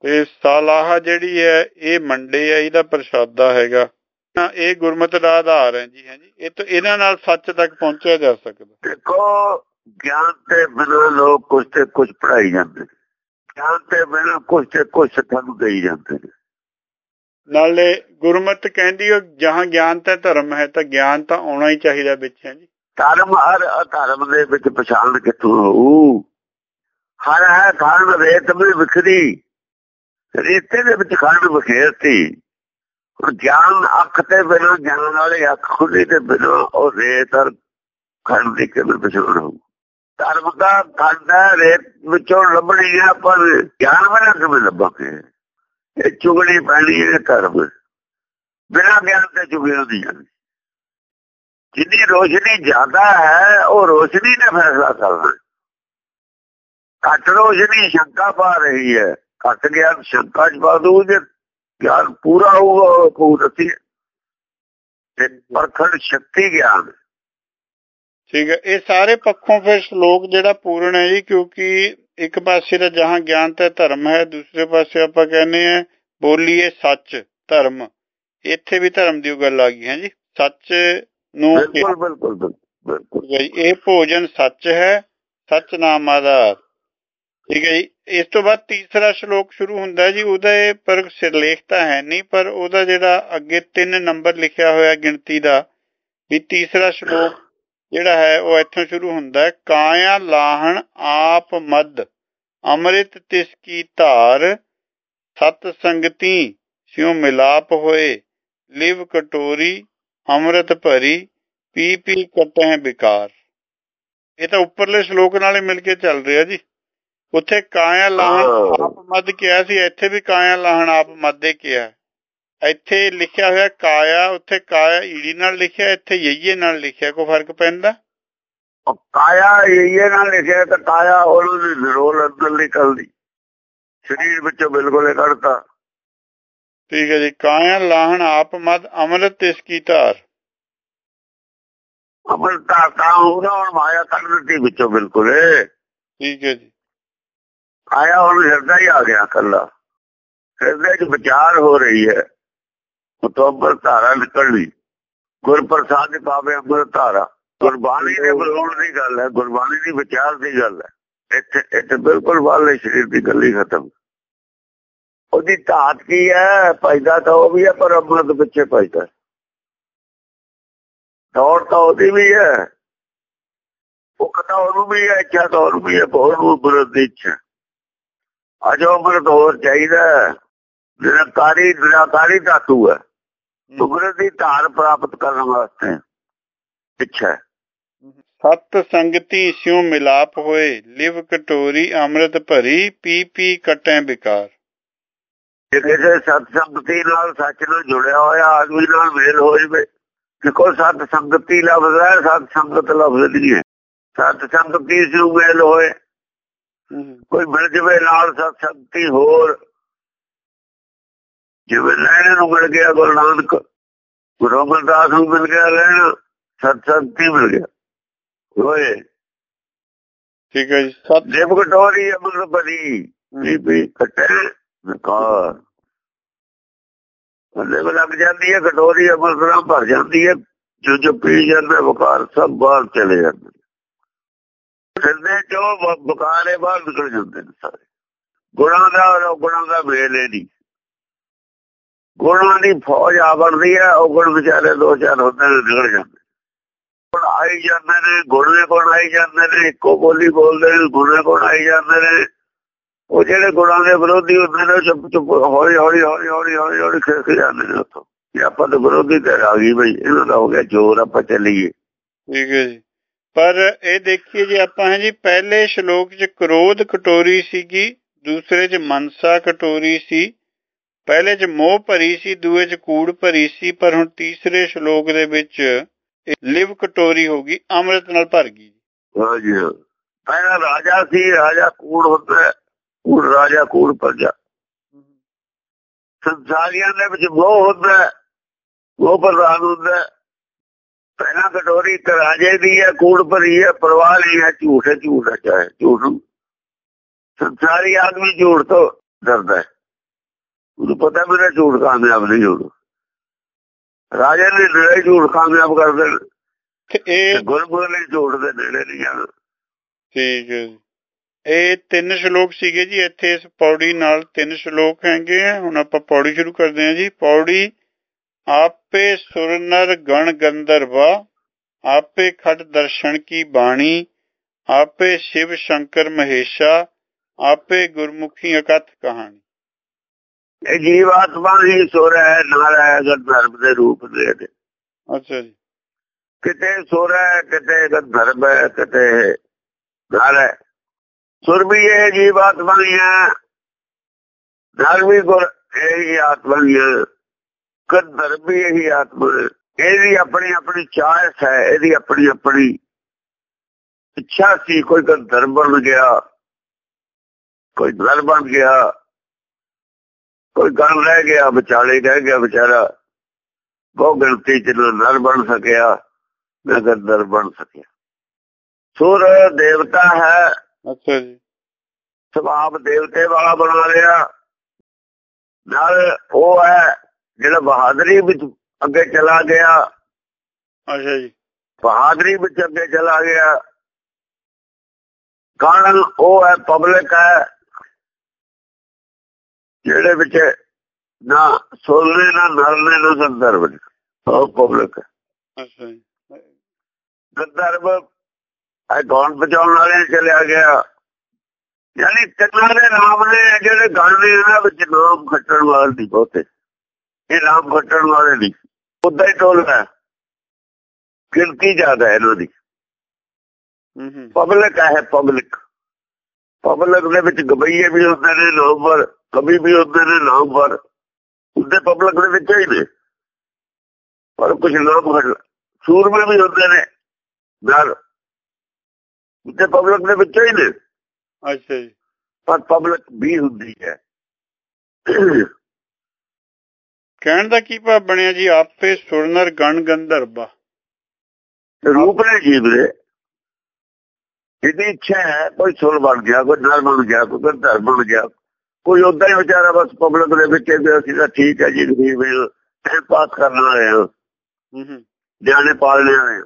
ਤੇ ਸਾਲਾਹ ਜਿਹੜੀ ਹੈ ਇਹ ਮੰਡੇ ਆ ਇਹਦਾ ਪ੍ਰਸ਼ਾਦਾ ਹੈਗਾ। ਇਹ ਗੁਰਮਤ ਦਾ ਆਧਾਰ ਹੈ ਜੀ ਹਾਂਜੀ ਇਹ ਤਾਂ ਇਹਨਾਂ ਨਾਲ ਸੱਚ ਤੱਕ ਪਹੁੰਚਿਆ ਜਾ ਸਕਦਾ। ਦੇਖੋ ਗਿਆਨ ਤੇ ਬਿਨਾਂ ਲੋਕ ਕੁਝ ਤੇ ਕੁਝ ਪੜਾਈ ਜਾਂਦੇ। ਗਿਆਨ ਤੇ ਬਿਨਾਂ ਕੁਝ ਤੇ ਕੁਝ ਤੁਹਾਨੂੰ ਦੇਈ ਜਾਂਦੇ ਨੇ। ਨਾਲੇ ਗੁਰਮਤ ਕਹਿੰਦੀ ਉਹ ਜਹਾਂ ਗਿਆਨ ਤੇ ਧਰਮ ਹੈ ਤਾਂ ਗਿਆਨ ਤਾਂ ਆਉਣਾ ਹੀ ਚਾਹੀਦਾ ਵਿੱਚ ਹੈ ਜੀ ਧਰਮ ਹਰ ਧਰਮ ਦੇ ਵਿੱਚ ਪਛਾਣ ਕਿੱਥੋਂ ਹੋਊ ਹਰ ਹੈ ਖਾਣ ਰੇਤ ਵਿੱਚ ਵਿਖਦੀ। ਰੇਤੇ ਦੇ ਵਿੱਚ ਖੰਡ ਬਖੇਰਤੀ ਗਿਆਨ ਅੱਖ ਤੇ ਬਿਨਾਂ ਗਿਆਨ ਵਾਲੇ ਅੱਖ ਖੁੱਲੀ ਤੇ ਬਿਨਾਂ ਉਹ ਰੇਤ ਔਰ ਖੰਡ ਦੀ ਕਿਵੇਂ ਪਛਾਣ ਹੋਊ? ਧਰਮ ਦਾ ਖੰਡ ਰੇਤ ਵਿੱਚੋਂ ਲੱਭਣੀ ਹੈ, ਪਰ ਗਿਆਨ ਵਾਲਾ ਕਿਵੇਂ ਲੱਭਾਂਗੇ? ਇਹ ਚੁਗਣੀ ਪੈਣੀ ਹੈ ਧਰਮ। ਬਿਨਾਂ ਗਿਆਨ ਤੇ ਚੁਗਣੀ ਹੁੰਦੀ ਜਾਂਦੀ ਜਿੰਨੀ ਰੋਸ਼ਨੀ ਜ਼ਿਆਦਾ ਹੈ, ਉਹ ਰੋਸ਼ਨੀ ਨੇ ਫੈਸਲਾ ਕਰਨਾ ਘੱਟ ਰੋਸ਼ਨੀ ਸ਼ੰਕਾ ਪਾ ਰਹੀ ਹੈ। ਘੱਟ ਗਿਆਨ ਸ਼ੰਕਾ ਚ ਪਾ ਦੂ ਜੇ ਗਿਆਨ ਪੂਰਾ ਹੋਊਗਾ ਪੂਰਤੀ ਤੇ ਪਰਖਣ ਸ਼ਕਤੀ ਗਿਆਨ। ਠੀਕ ਹੈ ਇਹ ਸਾਰੇ ਪੱਖੋਂ ਫਿਰ ਸ਼ਲੋਕ ਜਿਹੜਾ ਪੂਰਨ ਹੈ ਜੀ ਕਿਉਂਕਿ ਇੱਕ ਪਾਸੇ ਦਾ ਜਹਾਂ ਗਿਆਨ ਤੇ ਧਰਮ ਹੈ ਦੂਸਰੇ ਪਾਸੇ ਆਪਾਂ ਕਹਿੰਦੇ ਆ ਬੋਲੀਏ ਸੱਚ ਧਰਮ। ਇੱਥੇ ਵੀ ਧਰਮ ਦੀ ਗੱਲ ਆ ਗਈ ਹੈ ਜੀ ਸੱਚ ਨੂੰ ਬਿਲਕੁਲ ਬਿਲਕੁਲ ਬਿਲਕੁਲ ਇਹ ਭੋਜਨ ਸੱਚ ਹੈ ਸੱਚ ਨਾਮ ਆਧਾਰ। ਠੀਕ ਹੈ ਜੀ ਇਸ ਤੋਂ ਬਾਅਦ ਤੀਸਰਾ ਸ਼ਲੋਕ ਸ਼ੁਰੂ ਹੁੰਦਾ ਜੀ ਉਹਦਾ ਇਹ ਪਰ ਸਿਰਲੇਖ ਤਾਂ ਹੈ ਨਹੀਂ ਪਰ ਉਹਦਾ ਜਿਹੜਾ ਅੱਗੇ 3 ਨੰਬਰ ਲਿਖਿਆ ਹੋਇਆ ਗਿਣਤੀ ਦਾ ਵੀ ਤੀਸਰਾ ਸ਼ਲੋਕ ਜਿਹੜਾ ਹੈ ਉਹ ਇੱਥੋਂ ਸ਼ੁਰੂ ਹੁੰਦਾ ਹੈ। ਕਾਇਆ ਲਾਹਣ ਆਪ ਮਦ ਅੰਮ੍ਰਿਤ ਤਿਸ ਕੀ ਧਾਰ ਸਤ ਸੰਗਤੀ ਸਿਉ ਮਿਲਾਪ ਹੋਏ ਲਿਵ ਕਟੋਰੀ ਅੰਮ੍ਰਿਤ ਭਰੀ ਪੀ ਪੀ ਕਟਹਿ ਵਿਕਾਰ ਇਹ ਤਾਂ ਉੱਪਰਲੇ ਸ਼ਲੋਕ ਨਾਲੇ ਮਿਲ ਕੇ ਚੱਲ ਰਿਹਾ ਜੀ। ਉੱਥੇ ਕਾਇਆ ਲਾਹਣ ਆਪ ਮਦ ਕਿਹਾ ਸੀ ਇੱਥੇ ਵੀ ਕਾਇਆ ਲਾਹਣ ਆਪ ਮਦੇ ਕਿਹਾ। ਇੱਥੇ ਲਿਖਿਆ ਹੋਇਆ ਕਾਇਆ ਉੱਥੇ ਕਾਇਆ ਈੜੀ ਨਾਲ ਲਿਖਿਆ ਇੱਥੇ ਯਈਏ ਨਾਲ ਲਿਖਿਆ ਕੋਈ ਫ਼ਰਕ ਪੈਂਦਾ? ਕਾਇਆ ਯਈਏ ਨਾਲ ਲਿਖਿਆ ਤਾਂ ਕਾਇਆ ਉਹਨੂੰ ਦੀ ਜ਼ਰੂਰ ਅੰਦਰ ਨਿਕਲਦੀ। ਸਰੀਰ ਵਿੱਚੋਂ ਬਿਲਕੁਲ ਹੀ ਕੱਢਤਾ। ਠੀਕ ਹੈ ਜੀ ਕਾਇਆ ਲਾਹਣ ਆਪ ਮਦ ਅਮਰਤ ਇਸ ਕੀ ਧਾਰ। ਅਮਰਤਾ ਤਾਂ ਉਹਦਾ ਹੁਣ ਮਾਇਆ ਕੱਢ ਦਿੱਤੀ ਵਿੱਚੋਂ ਬਿਲਕੁਲ ਠੀਕ ਹੈ ਜੀ। ਆਇਆ ਹੁਣ ਹਿਰਦਾ ਹੀ ਆ ਗਿਆ ਕੱਲਾ ਹਿਰਦੇ 'ਚ ਵਿਚਾਰ ਹੋ ਰਹੀ ਹੈ। ਉਤੋਬਰ ਧਾਰਾ ਨਿਕਲਣੀ ਗੁਰ ਪ੍ਰਸਾਦ ਪਾਵੇ ਅੰਮ੍ਰਿਤ ਧਾਰਾ। ਗੁਰਬਾਣੀ ਦੇ ਬੋਲਣ ਦੀ ਗੱਲ ਹੈ, ਗੁਰਬਾਣੀ ਦੀ ਵਿਚਾਰ ਦੀ ਗੱਲ ਹੈ। ਇੱਥੇ ਇੱਥੇ ਬਿਲਕੁਲ ਵਾਲੇ ਸਰੀਰ ਦੀ ਗੱਲ ਹੀ ਖਤਮ। ਉਹਦੀ ਧਾਤ ਕੀ ਹੈ? ਪੈਦਾ ਤਾਂ ਉਹ ਵੀ ਹੈ, ਪਰ ਅੰਮ੍ਰਿਤ ਪਿੱਛੇ ਪੈਦਾ ਦੌੜ ਤਾਂ ਉਹਦੀ ਵੀ ਹੈ। ਉਹ ਕਥਾ ਉਹਨੂੰ ਵੀ ਹੈ, ਇੱਛਾ ਤਾਂ ਉਹਨੂੰ ਵੀ ਹੈ ਬਹੁਤ ਨੂੰ ਬੁਰਦ ਦੀ ਇੱਛਾ ਅਜੋ ਅੰਮ੍ਰਿਤ ਹੋਰ ਚਾਹੀਦਾ ਨਿਰਕਾਰੀ, ਨਿਰਾਕਾਰੀ ਧਾਤੂ ਹੈ। ਸੁਗਰਤ ਦੀ ਧਾਰ ਪ੍ਰਾਪਤ ਕਰਨ ਵਾਸਤੇ। ਇੱਛਾ ਸਤ ਸੰਗਤੀ ਸਿਉ ਮਿਲਾਪ ਹੋਏ ਲਿਵ ਕਟੋਰੀ ਅੰਮ੍ਰਿਤ ਭਰੀ ਪੀ ਪੀ ਕਟੈ ਵਿਕਾਰ ਜੇ ਕਿਸੇ ਸਤ ਸੰਗਤੀ ਨਾਲ ਸੱਚ ਨਾਲ ਜੁੜਿਆ ਹੋਇਆ ਆਦਮੀ ਨਾਲ ਮੇਲ ਹੋ ਜਵੇ ਕਿਉਂਕਿ ਸਤ ਸੰਗਤੀ ਲਫ਼ਜ਼ ਹੈ ਸਤ ਸੰਗਤ ਲਫ਼ਜ਼ ਨਹੀਂ ਹੈ। ਸਤ ਸੰਗਤੀ ਸਿਉ ਮੇਲ ਹੋਏ। ਕੋਈ ਮਿਲ ਜਵੇ ਨਾਲ ਸਤ ਸੰਗਤੀ ਹੋਰ। ਜਿਵੇਂ ਲੈਣ ਨੂੰ ਮਿਲ ਗਿਆ ਗੁਰੂ ਨਾਨਕ ਗੁਰੂ ਅਮਰਦਾਸ ਨੂੰ ਮਿਲ ਗਿਆ ਲੈਣ ਸਤ ਸੰਗਤੀ ਮਿਲ ਗਿਆ। ਹੋਏ ਠੀਕ ਹੈ ਜੀ ਸਤ ਦੇਵ ਕਟੋਰੀ ਅਮਰ ਬਲੀ ਬੀਬੀ ਕਟੇ ਵਿਕਾਰ। ਉਹਦੇ ਕੋਲ ਲੱਗ ਜਾਂਦੀ ਹੈ ਕਟੋਰੀ ਅਮਰ ਤਰ੍ਹਾਂ ਭਰ ਜਾਂਦੀ ਹੈ। ਜੋ ਜੋ ਪੀ ਜਾਂਦਾ ਵਿਕਾਰ ਸਭ ਬਾਹਰ ਚਲੇ ਜਾਂਦੇ ਫਿਰਦੇ ਜੋ ਵਿਕਾਰੇ ਬਾਹਰ ਨਿਕਲ ਜਾਂਦੇ ਨੇ ਸਾਰੇ। ਗੁਣਾਂ ਦਾ ਔਰ ਗੁਣਾਂ ਦਾ ਮੇਲ ਨਹੀਂ। ਗੁਣਾਂ ਦੀ ਫੌਜ ਆ ਬਣਦੀ ਹੈ, ਉਹ ਗੁਣ ਵਿਚਾਰੇ ਦੋ ਚਾਰ ਹੁੰਦੇ ਨੇ, ਨਿਕਲ ਜਾਂਦੇ। ਗੁਣ ਆਈ ਜਾਂਦੇ ਨੇ, ਗੁਣੇ ਗੁਣ ਆਈ ਜਾਂਦੇ ਨੇ, ਇੱਕੋ ਬੋਲੀ ਬੋਲਦੇ ਨੇ, ਗੁਣੇ ਗੁਣ ਆਈ ਜਾਂਦੇ ਨੇ। ਉਹ ਜਿਹੜੇ ਗੁਣਾਂ ਦੇ ਵਿਰੋਧੀ ਹੁੰਦੇ ਨੇ ਚੁੱਪ ਚੁੱਪ ਹੌਲੀ ਹੌਲੀ ਹੌਲੀ ਹੌਲੀ ਹੌਲੀ ਹੌਲੀ ਖਿਸਕ ਜਾਂਦੇ ਨੇ ਉੱਥੋਂ। ਕਿ ਆਪਾਂ ਤਾਂ ਵਿਰੋਧੀ ਤੇ ਆ ਗਈ ਬਈ, ਇਹਨਾਂ ਦਾ ਹੋ ਗਿਆ ਜੋਰ, ਆਪਾਂ ਚੱਲੀਏ। ਠੀਕ ਹੈ ਜੀ। ਪਰ ਇਹ ਦੇਖੀਏ ਜੇ ਆਪਾਂ ਹੈ ਜੀ, ਪਹਿਲੇ ਸ਼ਲੋਕ 'ਚ ਕ੍ਰੋਧ ਕਟੋਰੀ ਸੀਗੀ, ਦੂਸਰੇ 'ਚ ਮਨਸਾ ਕਟੋਰੀ ਸੀ ਪਹਿਲੇ 'ਚ ਮੋਹ ਭਰੀ ਸੀ, ਦੂਏ 'ਚ ਕੂੜ ਭਰੀ ਸੀ, ਪਰ ਹੁਣ ਤੀਸਰੇ ਸ਼ਲੋਕ ਦੇ ਵਿੱਚ ਲਿਵ ਕਟੋਰੀ ਹੋ ਗਈ, ਅੰਮ੍ਰਿਤ ਨਾਲ ਭਰ ਗਈ। ਹਾਂਜੀ ਪਹਿਲਾ ਰਾਜਾ ਸੀ, ਰਾਜਾ ਕੂੜ ਹੁੰਦਾ ਕੂੜ ਰਾਜਾ ਕੂੜ ਪ੍ਰਜਾ ਸੰਸਾਰੀਆਂ ਦੇ ਵਿੱਚ ਮੋਹ ਹੁੰਦਾ ਉਹ ਪ੍ਰਧਾਨ ਹੁੰਦਾ ਪਹਿਲਾਂ ਕਟੋਰੀ ਇੱਕ ਰਾਜੇ ਦੀ ਹੈ, ਕੂੜ ਭਰੀ ਹੈ, ਪਰਵਾਹ ਨਹੀਂ ਹੈ, ਝੂਠ ਹੈ ਝੂਠ ਹੈ, ਚਾਹੇ ਝੂਠ ਸੰਸਾਰੀ ਆਦਮੀ ਝੂਠ ਤੋਂ ਡਰਦਾ ਹੈ। ਉਹਨੂੰ ਪਤਾ ਮੇਰਾ ਝੂਠ ਕਾਮਯਾਬ ਨਹੀਂ ਹੋਣਾ। ਰਾਜੇ ਨੇ ਨੇੜੇ ਝੂਠ ਕਾਮਯਾਬ ਕਰ ਦੇਣ। ਤੇ ਇਹ ਗੁਰਮੁਖ ਝੂਠ ਦੇ ਨੇੜੇ ਨਹੀਂ ਜਾਣਾ। ਠੀਕ ਹੈ ਇਹ ਤਿੰਨ ਸ਼ਲੋਕ ਸੀਗੇ ਜੀ। ਇੱਥੇ ਇਸ ਪੌੜੀ ਨਾਲ ਤਿੰਨ ਸ਼ਲੋਕ ਹੈਗੇ ਆ। ਹੁਣ ਆਪਾਂ ਪੌੜੀ ਸ਼ੁਰੂ ਕਰਦੇ ਹਾਂ ਜੀ। ਪੌੜੀ ਆਪੇ ਸੁਰ ਨਰ ਗਣ ਗੰਧਰਵਾ ਆਪੇ ਖਟ ਦਰਸ਼ਨ ਕੀ ਬਾਣੀ ਆਪੇ ਸ਼ਿਵ ਸ਼ੰਕਰ ਮਹੇਸ਼ਾ ਆਪੇ ਗੁਰਮੁਖੀ ਅਕਥ ਕਹਾਣੀ। ਇਹ ਜੀਵਾਤਮਾ ਹੀ ਸੁਰ ਹੈ ਨਾਲ ਹੈ ਗੰਧਰਵ ਦੇ ਰੂਪ ਦੇ। ਅੱਛਾ ਜੀ। ਕਿਤੇ ਸੁਰ ਹੈ ਕਿਤੇ ਗੰਧਰਵ ਹੈ ਕਿਤੇ ਨਾਲ ਹੈ। ਸੁਰ ਵੀ ਇਹ ਜੀਵਾਤਮਾ ਹੀ ਹੈ ਨਾਲ ਵੀ ਗੁਰ ਇਹ ਆਤਮਾ ਹੀ ਹੈ। ਗੰਧਰਵ ਵੀ ਇਹੀ ਆਤਮਾ ਹੈ ਇਹਦੀ ਆਪਣੀ ਆਪਣੀ ਚਾਹਤ ਹੈ ਇਹਦੀ ਆਪਣੀ ਆਪਣੀ ਇੱਛਾ ਸੀ ਕੋਈ ਗੰਧਰਵ ਬਣ ਗਿਆ ਕੋਈ ਨਰ ਬਣ ਗਿਆ ਕੋਈ ਗਣ ਰਹਿ ਗਿਆ ਵਿਚਾਲੇ ਰਹਿ ਗਿਆ ਵਿਚਾਰਾ। ਬਹੁ ਗਿਣਤੀ ਚ ਨਰ ਬਣ ਸਕਿਆ ਨਾ ਗੰਧਰ ਬਣ ਸਕਿਆ। ਸੁਰ ਦੇਵਤਾ ਹੈ। ਅੱਛਾ ਜੀ। ਸੁਭਾਵ ਦੇਵਤੇ ਵਾਲਾ ਬਣਾ ਲਿਆ। ਨਾਲ ਉਹ ਹੈ ਜਿਹੜਾ ਬਹਾਦਰੀ ਵਿੱਚ ਅੱਗੇ ਚਲਾ ਗਿਆ। ਅੱਛਾ ਜੀ। ਬਹਾਦਰੀ ਵਿੱਚ ਅੱਗੇ ਚਲਾ ਗਿਆ। ਕਾਰਨ ਉਹ ਹੈ ਪਬਲਿਕ ਹੈ। ਜਿਹੜੇ ਵਿੱਚ ਨਾ ਸੋਲਨੇ ਨਾ ਨਰਨੇ ਨਾ ਸੰਦਰਭ ਨੇ। ਉਹ ਪਬਲਿਕ ਅੱਛਾ ਜੀ। ਗੰਧਰਵ ਇਹ ਗੌਣ ਬਚਾਉਣ ਵਾਲੇ ਚਲਿਆ ਗਿਆ। ਯਾਨੀ ਤਿੰਨਾਂ ਦੇ ਨਾਮ ਨੇ ਜਿਹੜੇ ਗਣ ਨੇ ਇਹਨਾਂ ਵਿੱਚ ਨਾਮ ਖੱਟਣ ਵਾਲੇ ਨਹੀਂ ਬਹੁਤੇ। ਇਹ ਨਾਮ ਖੱਟਣ ਵਾਲੇ ਨਹੀਂ। ਉਦਾਂ ਹੀ ਟੋਲਦਾ ਗਿਣਤੀ ਜ਼ਿਆਦਾ ਹੈ ਇਹਨਾਂ ਦੀ। ਹੂੰ ਹੂੰ। ਪਬਲਿਕ ਹੈ ਪਬਲਿਕ ਪਬਲਿਕ ਦੇ ਵਿੱਚ ਗਬਈਏ ਵੀ ਹੁੰਦੇ ਨੇ ਨਾਮਵਰ ਕਵੀ ਵੀ ਹੁੰਦੇ ਨੇ ਨਾਮਵਰ ਉਹਦੇ ਪਬਲਿਕ ਦੇ ਵਿੱਚ ਹੀ ਨੇ। ਪਰ ਕੁਝ ਨਾਮ ਘਟ ਸੂਰਮੇ ਵੀ ਹੁੰਦੇ ਨੇ ਨਾਲ ਉਹਦੇ ਪਬਲਿਕ ਦੇ ਵਿੱਚ ਹੀ ਨੇ। ਅੱਛਾ ਜੀ। ਪਰ ਪਬਲਿਕ ਵੀ ਹੁੰਦੀ ਹੈ। ਕਹਿਣ ਦਾ ਕੀ ਭਾਵ ਬਣਿਆ ਜੀ? ਆਪੇ ਸੁਰਨਰ ਗਣ ਗੰਧਰਵਾ ਰੂਪ ਨੇ ਜੀਵ ਦੇ ਇਹਦੀ ਇੱਛਾ ਹੈ ਕੋਈ ਸੁਰ ਬਣ ਗਿਆ ਕੋਈ ਨਰ ਬਣ ਗਿਆ ਕੋਈ ਗੰਧਰ ਬਣ ਗਿਆ। ਕੋਈ ਉਦਾਂ ਹੀ ਵਿਚਾਰਾ ਬਸ ਪਬਲਿਕ ਦੇ ਵਿੱਚ ਵੀ ਅਸੀਂ ਤਾਂ ਠੀਕ ਹੈ ਜੀ ਵੀ ਟਾਈਮ ਪਾਸ ਕਰਨ ਵਾਲੇ ਹਾਂ। ਹੂੰ ਹੂੰ। ਨਿਆਣੇ ਪਾਲਣੇ ਵਾਲੇ ਹਾਂ।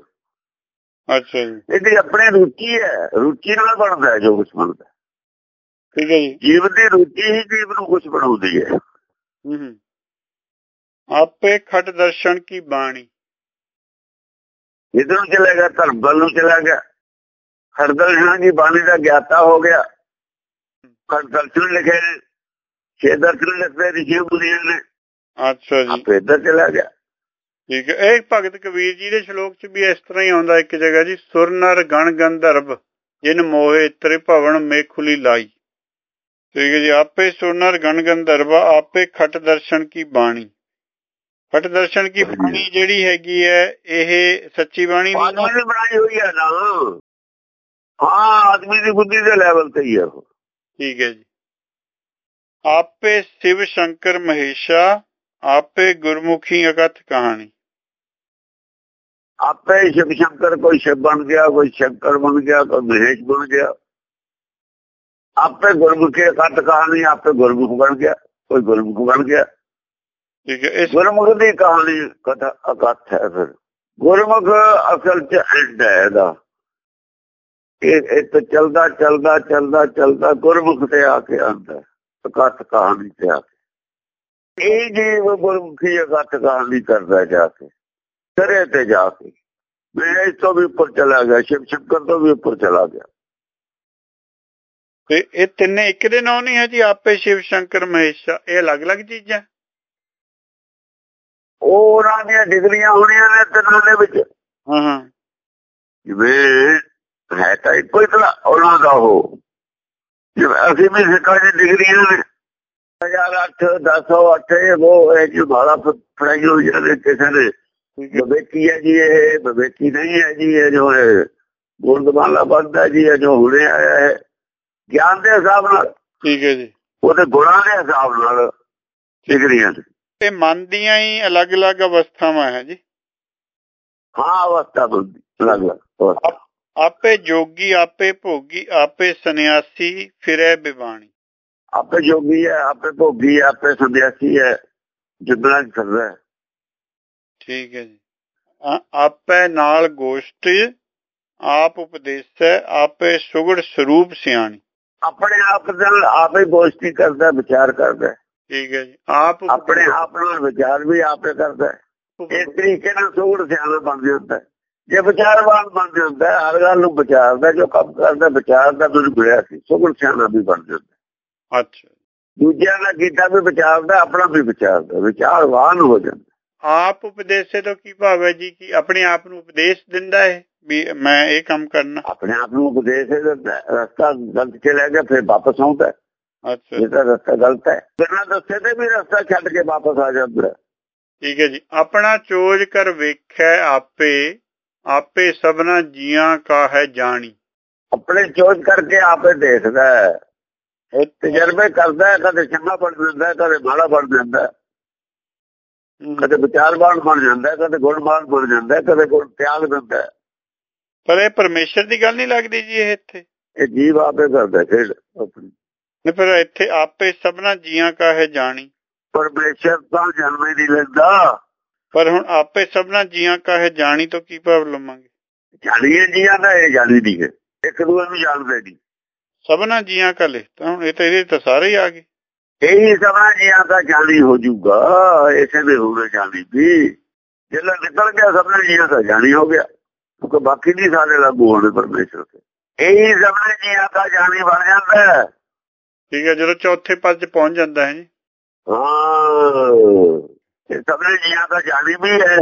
ਅੱਛਾ ਜੀ। ਇਹਦੀ ਆਪਣੀ ਰੁਚੀ ਹੈ ਰੁਚੀ ਨਾਲ ਬਣਦਾ ਹੈ ਜੋ ਕੁਝ ਬਣਦਾ। ਠੀਕ ਹੈ ਜੀ। ਜੀਵ ਦੀ ਰੁਚੀ ਹੀ ਜੀਵ ਨੂੰ ਕੁਝ ਬਣਾਉਂਦੀ ਹੈ। ਆਪੇ ਖਟ ਦਰਸ਼ਨ ਕੀ ਬਾਣੀ। ਇਧਰ ਚਲਾ ਗਿਆ ਧਰਮ ਵੱਲ ਨੂੰ ਚਲਾ ਗਿਆ। ਹਰਦਰਸ਼ਨਾਂ ਦੀ ਬਾਣੀ ਦਾ ਗਿਆਤਾ ਹੋ ਗਿਆ। ਹਰਦਰਸ਼ਨ ਲਿਖੇ ਨੇ। ਛੇ ਦਰਸ਼ਨ ਲਿਖਦੇ ਰਿਸ਼ੀ ਮੁਨੀਆਂ ਨੇ। ਅੱਛਾ ਜੀ। ਆਪੇ ਇੱਧਰ ਚਲਾ ਗਿਆ। ਠੀਕ ਹੈ। ਇਹ ਭਗਤ ਕਬੀਰ ਜੀ ਦੇ ਸ਼ਲੋਕ 'ਚ ਵੀ ਇਸ ਤਰ੍ਹਾਂ ਹੀ ਆਉਂਦਾ ਇੱਕ ਜਗ੍ਹਾ ਜੀ ਸੁਰ ਨਰ ਗਣ ਗੰਧਰਵ ਜਿਨ ਮੋਹੇ ਤ੍ਰਿਭਵਨ ਮੇਖੁਲੀ ਲਾਈ। ਠੀਕ ਹੈ ਜੀ। ਆਪੇ ਸੁਰ ਨਰ ਗਣ ਗੰਧਰਵ ਆਪੇ ਖਟ ਦਰਸ਼ਨ ਕੀ ਬਾਣੀ। ਖਟ ਦਰਸ਼ਨ ਕੀ ਬਾਣੀ ਜਿਹੜੀ ਹੈਗੀ ਹੈ ਇਹ ਸੱਚੀ ਬਾਣੀ ਦੀ ਬਣਾਈ ਹੋਈ ਹੈ ਨਾ। ਹਾਂ ਆਦਮੀ ਦੀ ਬੁੱਧੀ ਦੇ ਲੈਵਲ ਤੇ ਹੀ ਹੈ ਉਹ। ਠੀਕ ਹੈ ਜੀ। ਆਪੇ ਸ਼ਿਵ ਸ਼ੰਕਰ ਮਹੇਸ਼ਾ ਆਪੇ ਗੁਰਮੁਖੀ ਅਕਥ ਕਹਾਣੀ। ਆਪੇ ਸ਼ਿਵ ਸ਼ੰਕਰ ਕੋਈ ਸ਼ਿਵ ਬਣ ਗਿਆ ਕੋਈ ਸ਼ੰਕਰ ਬਣ ਗਿਆ ਕੋਈ ਮਹੇਸ਼ ਬਣ ਗਿਆ। ਆਪੇ ਗੁਰਮੁਖੀ ਕੱਟ ਕਹਾਣੀ ਆਪੇ ਗੁਰਮੁਖ ਬਣ ਗਿਆ ਕੋਈ ਗੁਰਮੁਖ ਬਣ ਗਿਆ। ਠੀਕ ਹੈ ਇਸ ਗੁਰਮੁਖ ਦੀ ਕਹਾਣੀ ਕਥਾ ਅਕਥ ਹੈ ਫਿਰ। ਗੁਰਮੁਖ ਅਸਲ ਚ ਐਂਡ ਹੈ ਇਹਦਾ। ਇਹ ਇਹ ਤਾਂ ਚਲਦਾ ਚਲਦਾ ਚਲਦਾ ਚਲਦਾ ਗੁਰਮੁਖ ਤੇ ਆ ਕੇ ਆਉਂਦਾ। ਅਕਥ ਕਹਾਣੀ ਤੇ ਆ ਕੇ। ਇਹ ਜੀਵ ਗੁਰਮੁਖੀ ਅਕਥ ਕਹਾਣੀ ਕਰਦਾ ਜਾ ਕੇ ਸਰੇ ਤੇ ਜਾ ਕੇ। ਮੈਂ ਇਸ ਤੋਂ ਵੀ ਉੱਪਰ ਚਲਾ ਗਿਆ ਸ਼ਿਵ ਸ਼ੰਕਰ ਤੋਂ ਵੀ ਉੱਪਰ ਚਲਾ ਗਿਆ। ਤੇ ਇਹ ਤਿੰਨੇ ਇੱਕ ਦੇ ਨਾਂ ਨਹੀਂ ਹੈ ਜੀ ਆਪੇ ਸ਼ਿਵ ਸ਼ੰਕਰ ਮਹੇਸ਼ਾ ਇਹ ਅਲੱਗ-ਅਲੱਗ ਚੀਜ਼ਾਂ? ਉਹ ਉਹਨਾਂ ਦੀਆਂ ਡਿਗਰੀਆਂ ਹੋਣੀਆਂ ਨੇ ਤਿੰਨਾਂ ਦੇ ਵਿੱਚ। ਹਾਂ ਹਾਂ। ਜਿਵੇਂ ਹੈ ਤਾਂ ਇੱਕੋ ਹੀ ਤਰ੍ਹਾਂ ਉਹਨਾਂ ਦਾ ਉਹ। ਜਿਵੇਂ ਅਸੀਂ ਵੀ ਸਿੱਖਾਂ ਦੀ ਡਿਗਰੀਆਂ ਨੇ। 2008 1008 ਇਹ ਉਹ ਇਹ ਜੋ ਬਾਲਾ ਫੜਾਈ ਹੋਈ ਹੈ ਕਿਸੇ ਨੇ ਬਵੇਕੀ ਹੈ ਜੀ ਇਹ ਬਵੇਕੀ ਨਹੀਂ ਹੈ ਜੀ ਇਹ ਜੋ ਹੈ ਗੁਰਦਮਾਲਾ ਬੰਦਾ ਜੀ ਇਹ ਜੋ ਹੁਣੇ ਆਇਆ ਹੈ ਗਿਆਨ ਦੇ ਹਿਸਾਬ ਨਾਲ। ਠੀਕ ਹੈ ਜੀ। ਉਹਦੇ ਗੁਣਾਂ ਦੇ ਹਿਸਾਬ ਨਾਲ ਡਿਗਰੀਆਂ ਮਨ ਦੀਆਂ ਹੀ ਅਲੱਗ-ਅਲੱਗ ਅਵਸਥਾਵਾਂ ਹੈ ਜੀ। ਹਾਂ ਅਵਸਥਾ ਬੰਦੀ ਅਲੱਗ ਅਲੱਗ ਅਵਸਥਾ। ਆਪੇ ਜੋਗੀ ਆਪੇ ਭੋਗੀ ਆਪੇ ਸੰਨਿਆਸੀ ਫਿਰੈ ਬਿਵਾਣੀ ਆਪੇ ਜੋਗੀ ਹੈ ਆਪੇ ਭੋਗੀ ਆਪੇ ਸੰਧਿਆਸੀ ਹੈ ਜਿੰਨਾ ਕਰਦਾ ਹੈ ਠੀਕ ਹੈ ਜੀ ਆਪੇ ਨਾਲ ਗੋਸ਼ਟ ਆਪ ਉਪਦੇਸੈ ਆਪੇ ਸੁਗੜ ਸਰੂਪ ਸਿਆਣੀ ਆਪਣੇ ਆਪ ਨਾਲ ਆਪੇ ਗੋਸ਼ਟੀ ਕਰਦਾ ਵਿਚਾਰ ਕਰਦਾ। ਠੀਕ ਹੈ ਜੀ ਆਪ ਆਪਣੇ ਆਪ ਨਾਲ ਵਿਚਾਰ ਵੀ ਆਪੇ ਕਰਦਾ। ਇਸ ਤਰੀਕੇ ਨਾਲ ਸੋੜ ਸਿਆਣਾ ਬਣ ਜਾਂਦਾ ਹੈ। ਜੇ ਵਿਚਾਰਵਾਨ ਬਣ ਜਾਂਦਾ ਹਰ ਗੱਲ ਨੂੰ ਵਿਚਾਰਦਾ ਜੋ ਕੰਮ ਕਰਦਾ ਵਿਚਾਰਦਾ ਮੈਨੂੰ ਮਿਲਿਆ ਸੀ ਸੋੜ ਸਿਆਣਾ ਵੀ ਬਣ ਜਾਂਦਾ ਅੱਛਾ ਦੂਜਿਆਂ ਦਾ ਕੀਤਾ ਵੀ ਵਿਚਾਰਦਾ ਆਪਣਾ ਵੀ ਵਿਚਾਰਦਾ ਵਿਚਾਰਵਾਨ ਹੋ ਜਾਂਦਾ ਆਪ ਉਪਦੇਸੇ ਤੋਂ ਕੀ ਭਾਵ ਹੈ ਜੀ ਕਿ ਆਪਣੇ ਆਪ ਨੂੰ ਉਪਦੇਸ਼ ਦਿੰਦਾ ਹੈ ਵੀ ਮੈਂ ਇਹ ਕੰਮ ਕਰਨਾ ਆਪਣੇ ਆਪ ਨੂੰ ਉਪਦੇਸ਼ ਦੇ ਦਿੰਦਾ। ਰਸਤਾ ਗਲਤ ਚਲਾ ਗਿਆ ਫਿਰ ਵਾਪਸ ਆਉਂਦਾ। ਅੱਛਾ ਇਹ ਤਾਂ ਰਸਤਾ ਗਲਤ ਹੈ ਬਿਨਾਂ ਦੱਸੇ ਤੇ ਵੀ ਰਸਤਾ ਛੱਡ ਕੇ ਵਾਪਸ ਆ ਜਾਂਦਾ। ਠੀਕ ਹੈ ਜੀ ਆਪਣਾ ਚੋਜ ਕਰ ਵੇਖੈ ਆਪੇ ਆਪੇ ਸਭਨਾ ਜੀਆਂ ਕਾ ਹੈ ਜਾਣੀ। ਆਪਣੇ ਚੋਜ ਕਰਕੇ ਆਪੇ ਦੇਖਦਾ ਹੈ। ਇਹ ਤਜਰਬੇ ਕਰਦਾ ਹੈ ਕਦੇ ਚੰਗਾ ਬਣ ਜਾਂਦਾ ਹੈ ਕਦੇ ਮਾੜਾ ਬਣ ਜਾਂਦਾ ਹੈ। ਕਦੇ ਵਿਚਾਰਵਾਨ ਬਣ ਜਾਂਦਾ ਹੈ ਕਦੇ ਗੁਣਵਾਨ ਬਣ ਜਾਂਦਾ ਹੈ ਕਦੇ ਗੁਣ ਤਿਆਗ ਦਿੰਦਾ ਹੈ। ਪਰ ਇਹ ਪਰਮੇਸ਼ਰ ਦੀ ਗੱਲ ਨਹੀਂ ਲੱਗਦੀ ਜੀ ਇਹ ਇੱਥੇ। ਇਹ ਜੀਵ ਆਪੇ ਕਰਦਾ ਖੇਡ ਆਪਣੀ। ਨਹੀਂ ਪਰ ਇੱਥੇ ਆਪੇ ਸਭਨਾ ਜੀਆਂ ਕਾ ਹੈ ਜਾਣੀ। ਪਰਮੇਸ਼ਰ ਤਾਂ ਜਨਮ ਹੀ ਨਹੀਂ ਲੈਂਦਾ। ਪਰ ਹੁਣ ਆਪੇ ਸਭਨਾ ਜੀਆਂ ਕਾ ਹੈ ਜਾਣੀ ਤੋਂ ਕੀ ਭਾਵ ਲਵਾਂਗੇ? ਜਾਣੀਏ ਜੀਆਂ ਦਾ ਇਹ ਜਾਣੀ ਨਹੀਂ ਹੈ ਇੱਕ ਦੂਏ ਨੂੰ ਜਾਣਦੇ ਨਹੀਂ। ਸਭਨਾ ਜੀਆਂ ਕਾ ਲਿਖ ਤਾਂ ਹੁਣ ਇਹ ਤਾਂ ਇਹਦੇ ਤਾਂ ਸਾਰੇ ਹੀ ਆ ਗਏ। ਇਹੀ ਸਮਾਂ ਜੀਆਂ ਦਾ ਜਾਣੀ ਹੋ ਜਾਊਗਾ ਇਸੇ ਦੇ ਹੋਵੇ ਜਾਣੀ ਵੀ ਜਿਹੜਾ ਨਿਕਲ ਗਿਆ ਸਭਨਾਂ ਜੀਆਂ ਦਾ ਜਾਣੀ ਹੋ ਗਿਆ। ਕਿਉਂਕਿ ਬਾਕੀ ਨਹੀਂ ਸਾਰੇ ਲਾਗੂ ਹੋਣੇ ਪਰਮੇਸ਼ਰ ਤੇ ਇਹੀ ਸਭਨਾਂ ਜੀਆਂ ਦਾ ਜਾਣੀ ਬਣ ਜਾਂਦਾ। ਠੀਕ ਹੈ ਜਦੋਂ ਚੌਥੇ ਪਦ 'ਚ ਪਹੁੰਚ ਜਾਂਦਾ ਹੈ ਜੀ। ਹਾਂ। ਇਹ ਸਭਨਾਂ ਜੀਆਂ ਦਾ ਜਾਣੀ ਵੀ ਹੈ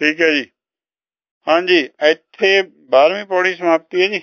ਠੀਕ ਹੈ ਜੀ। ਹਾਂਜੀ, ਇੱਥੇ 12ਵੀਂ ਪੌੜੀ ਸਮਾਪਤੀ ਹੈ ਜੀ।